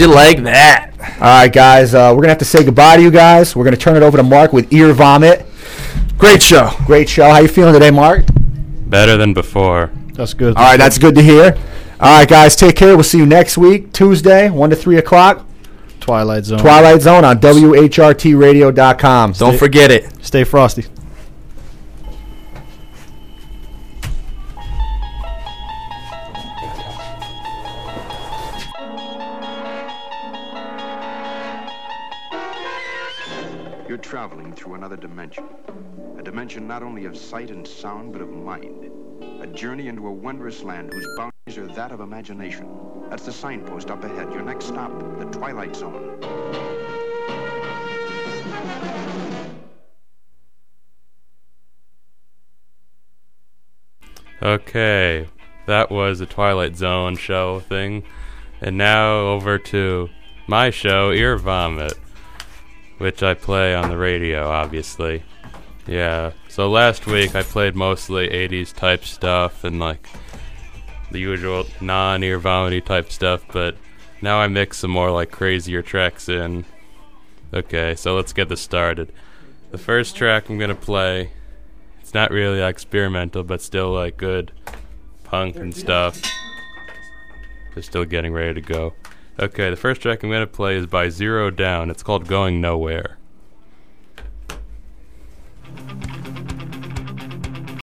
Speaker 27: You like that?
Speaker 7: All right, guys. Uh, we're gonna have to say goodbye to you guys. We're gonna turn it over to Mark with ear vomit.
Speaker 2: Great show.
Speaker 7: Great show. How you feeling today, Mark?
Speaker 42: Better than before.
Speaker 8: That's good.
Speaker 7: All right, that's good to hear. All right, guys. Take care. We'll see you next week, Tuesday, one to three o'clock.
Speaker 8: Twilight Zone.
Speaker 7: Twilight Zone on WHRTRadio.com.
Speaker 2: Don't forget it.
Speaker 8: Stay frosty.
Speaker 43: Sight and sound, but of mind. A journey into a wondrous land whose boundaries are that of imagination. That's the signpost up ahead. Your next stop, the Twilight Zone.
Speaker 42: Okay, that was the Twilight Zone show thing. And now over to my show, Ear Vomit, which I play on the radio, obviously. Yeah, so last week I played mostly 80s type stuff and like the usual non vomity type stuff, but now I mix some more like crazier tracks in. Okay, so let's get this started. The first track I'm gonna play, it's not really experimental, but still like good punk and stuff. Just still getting ready to go. Okay, the first track I'm gonna play is by Zero Down. It's called Going Nowhere.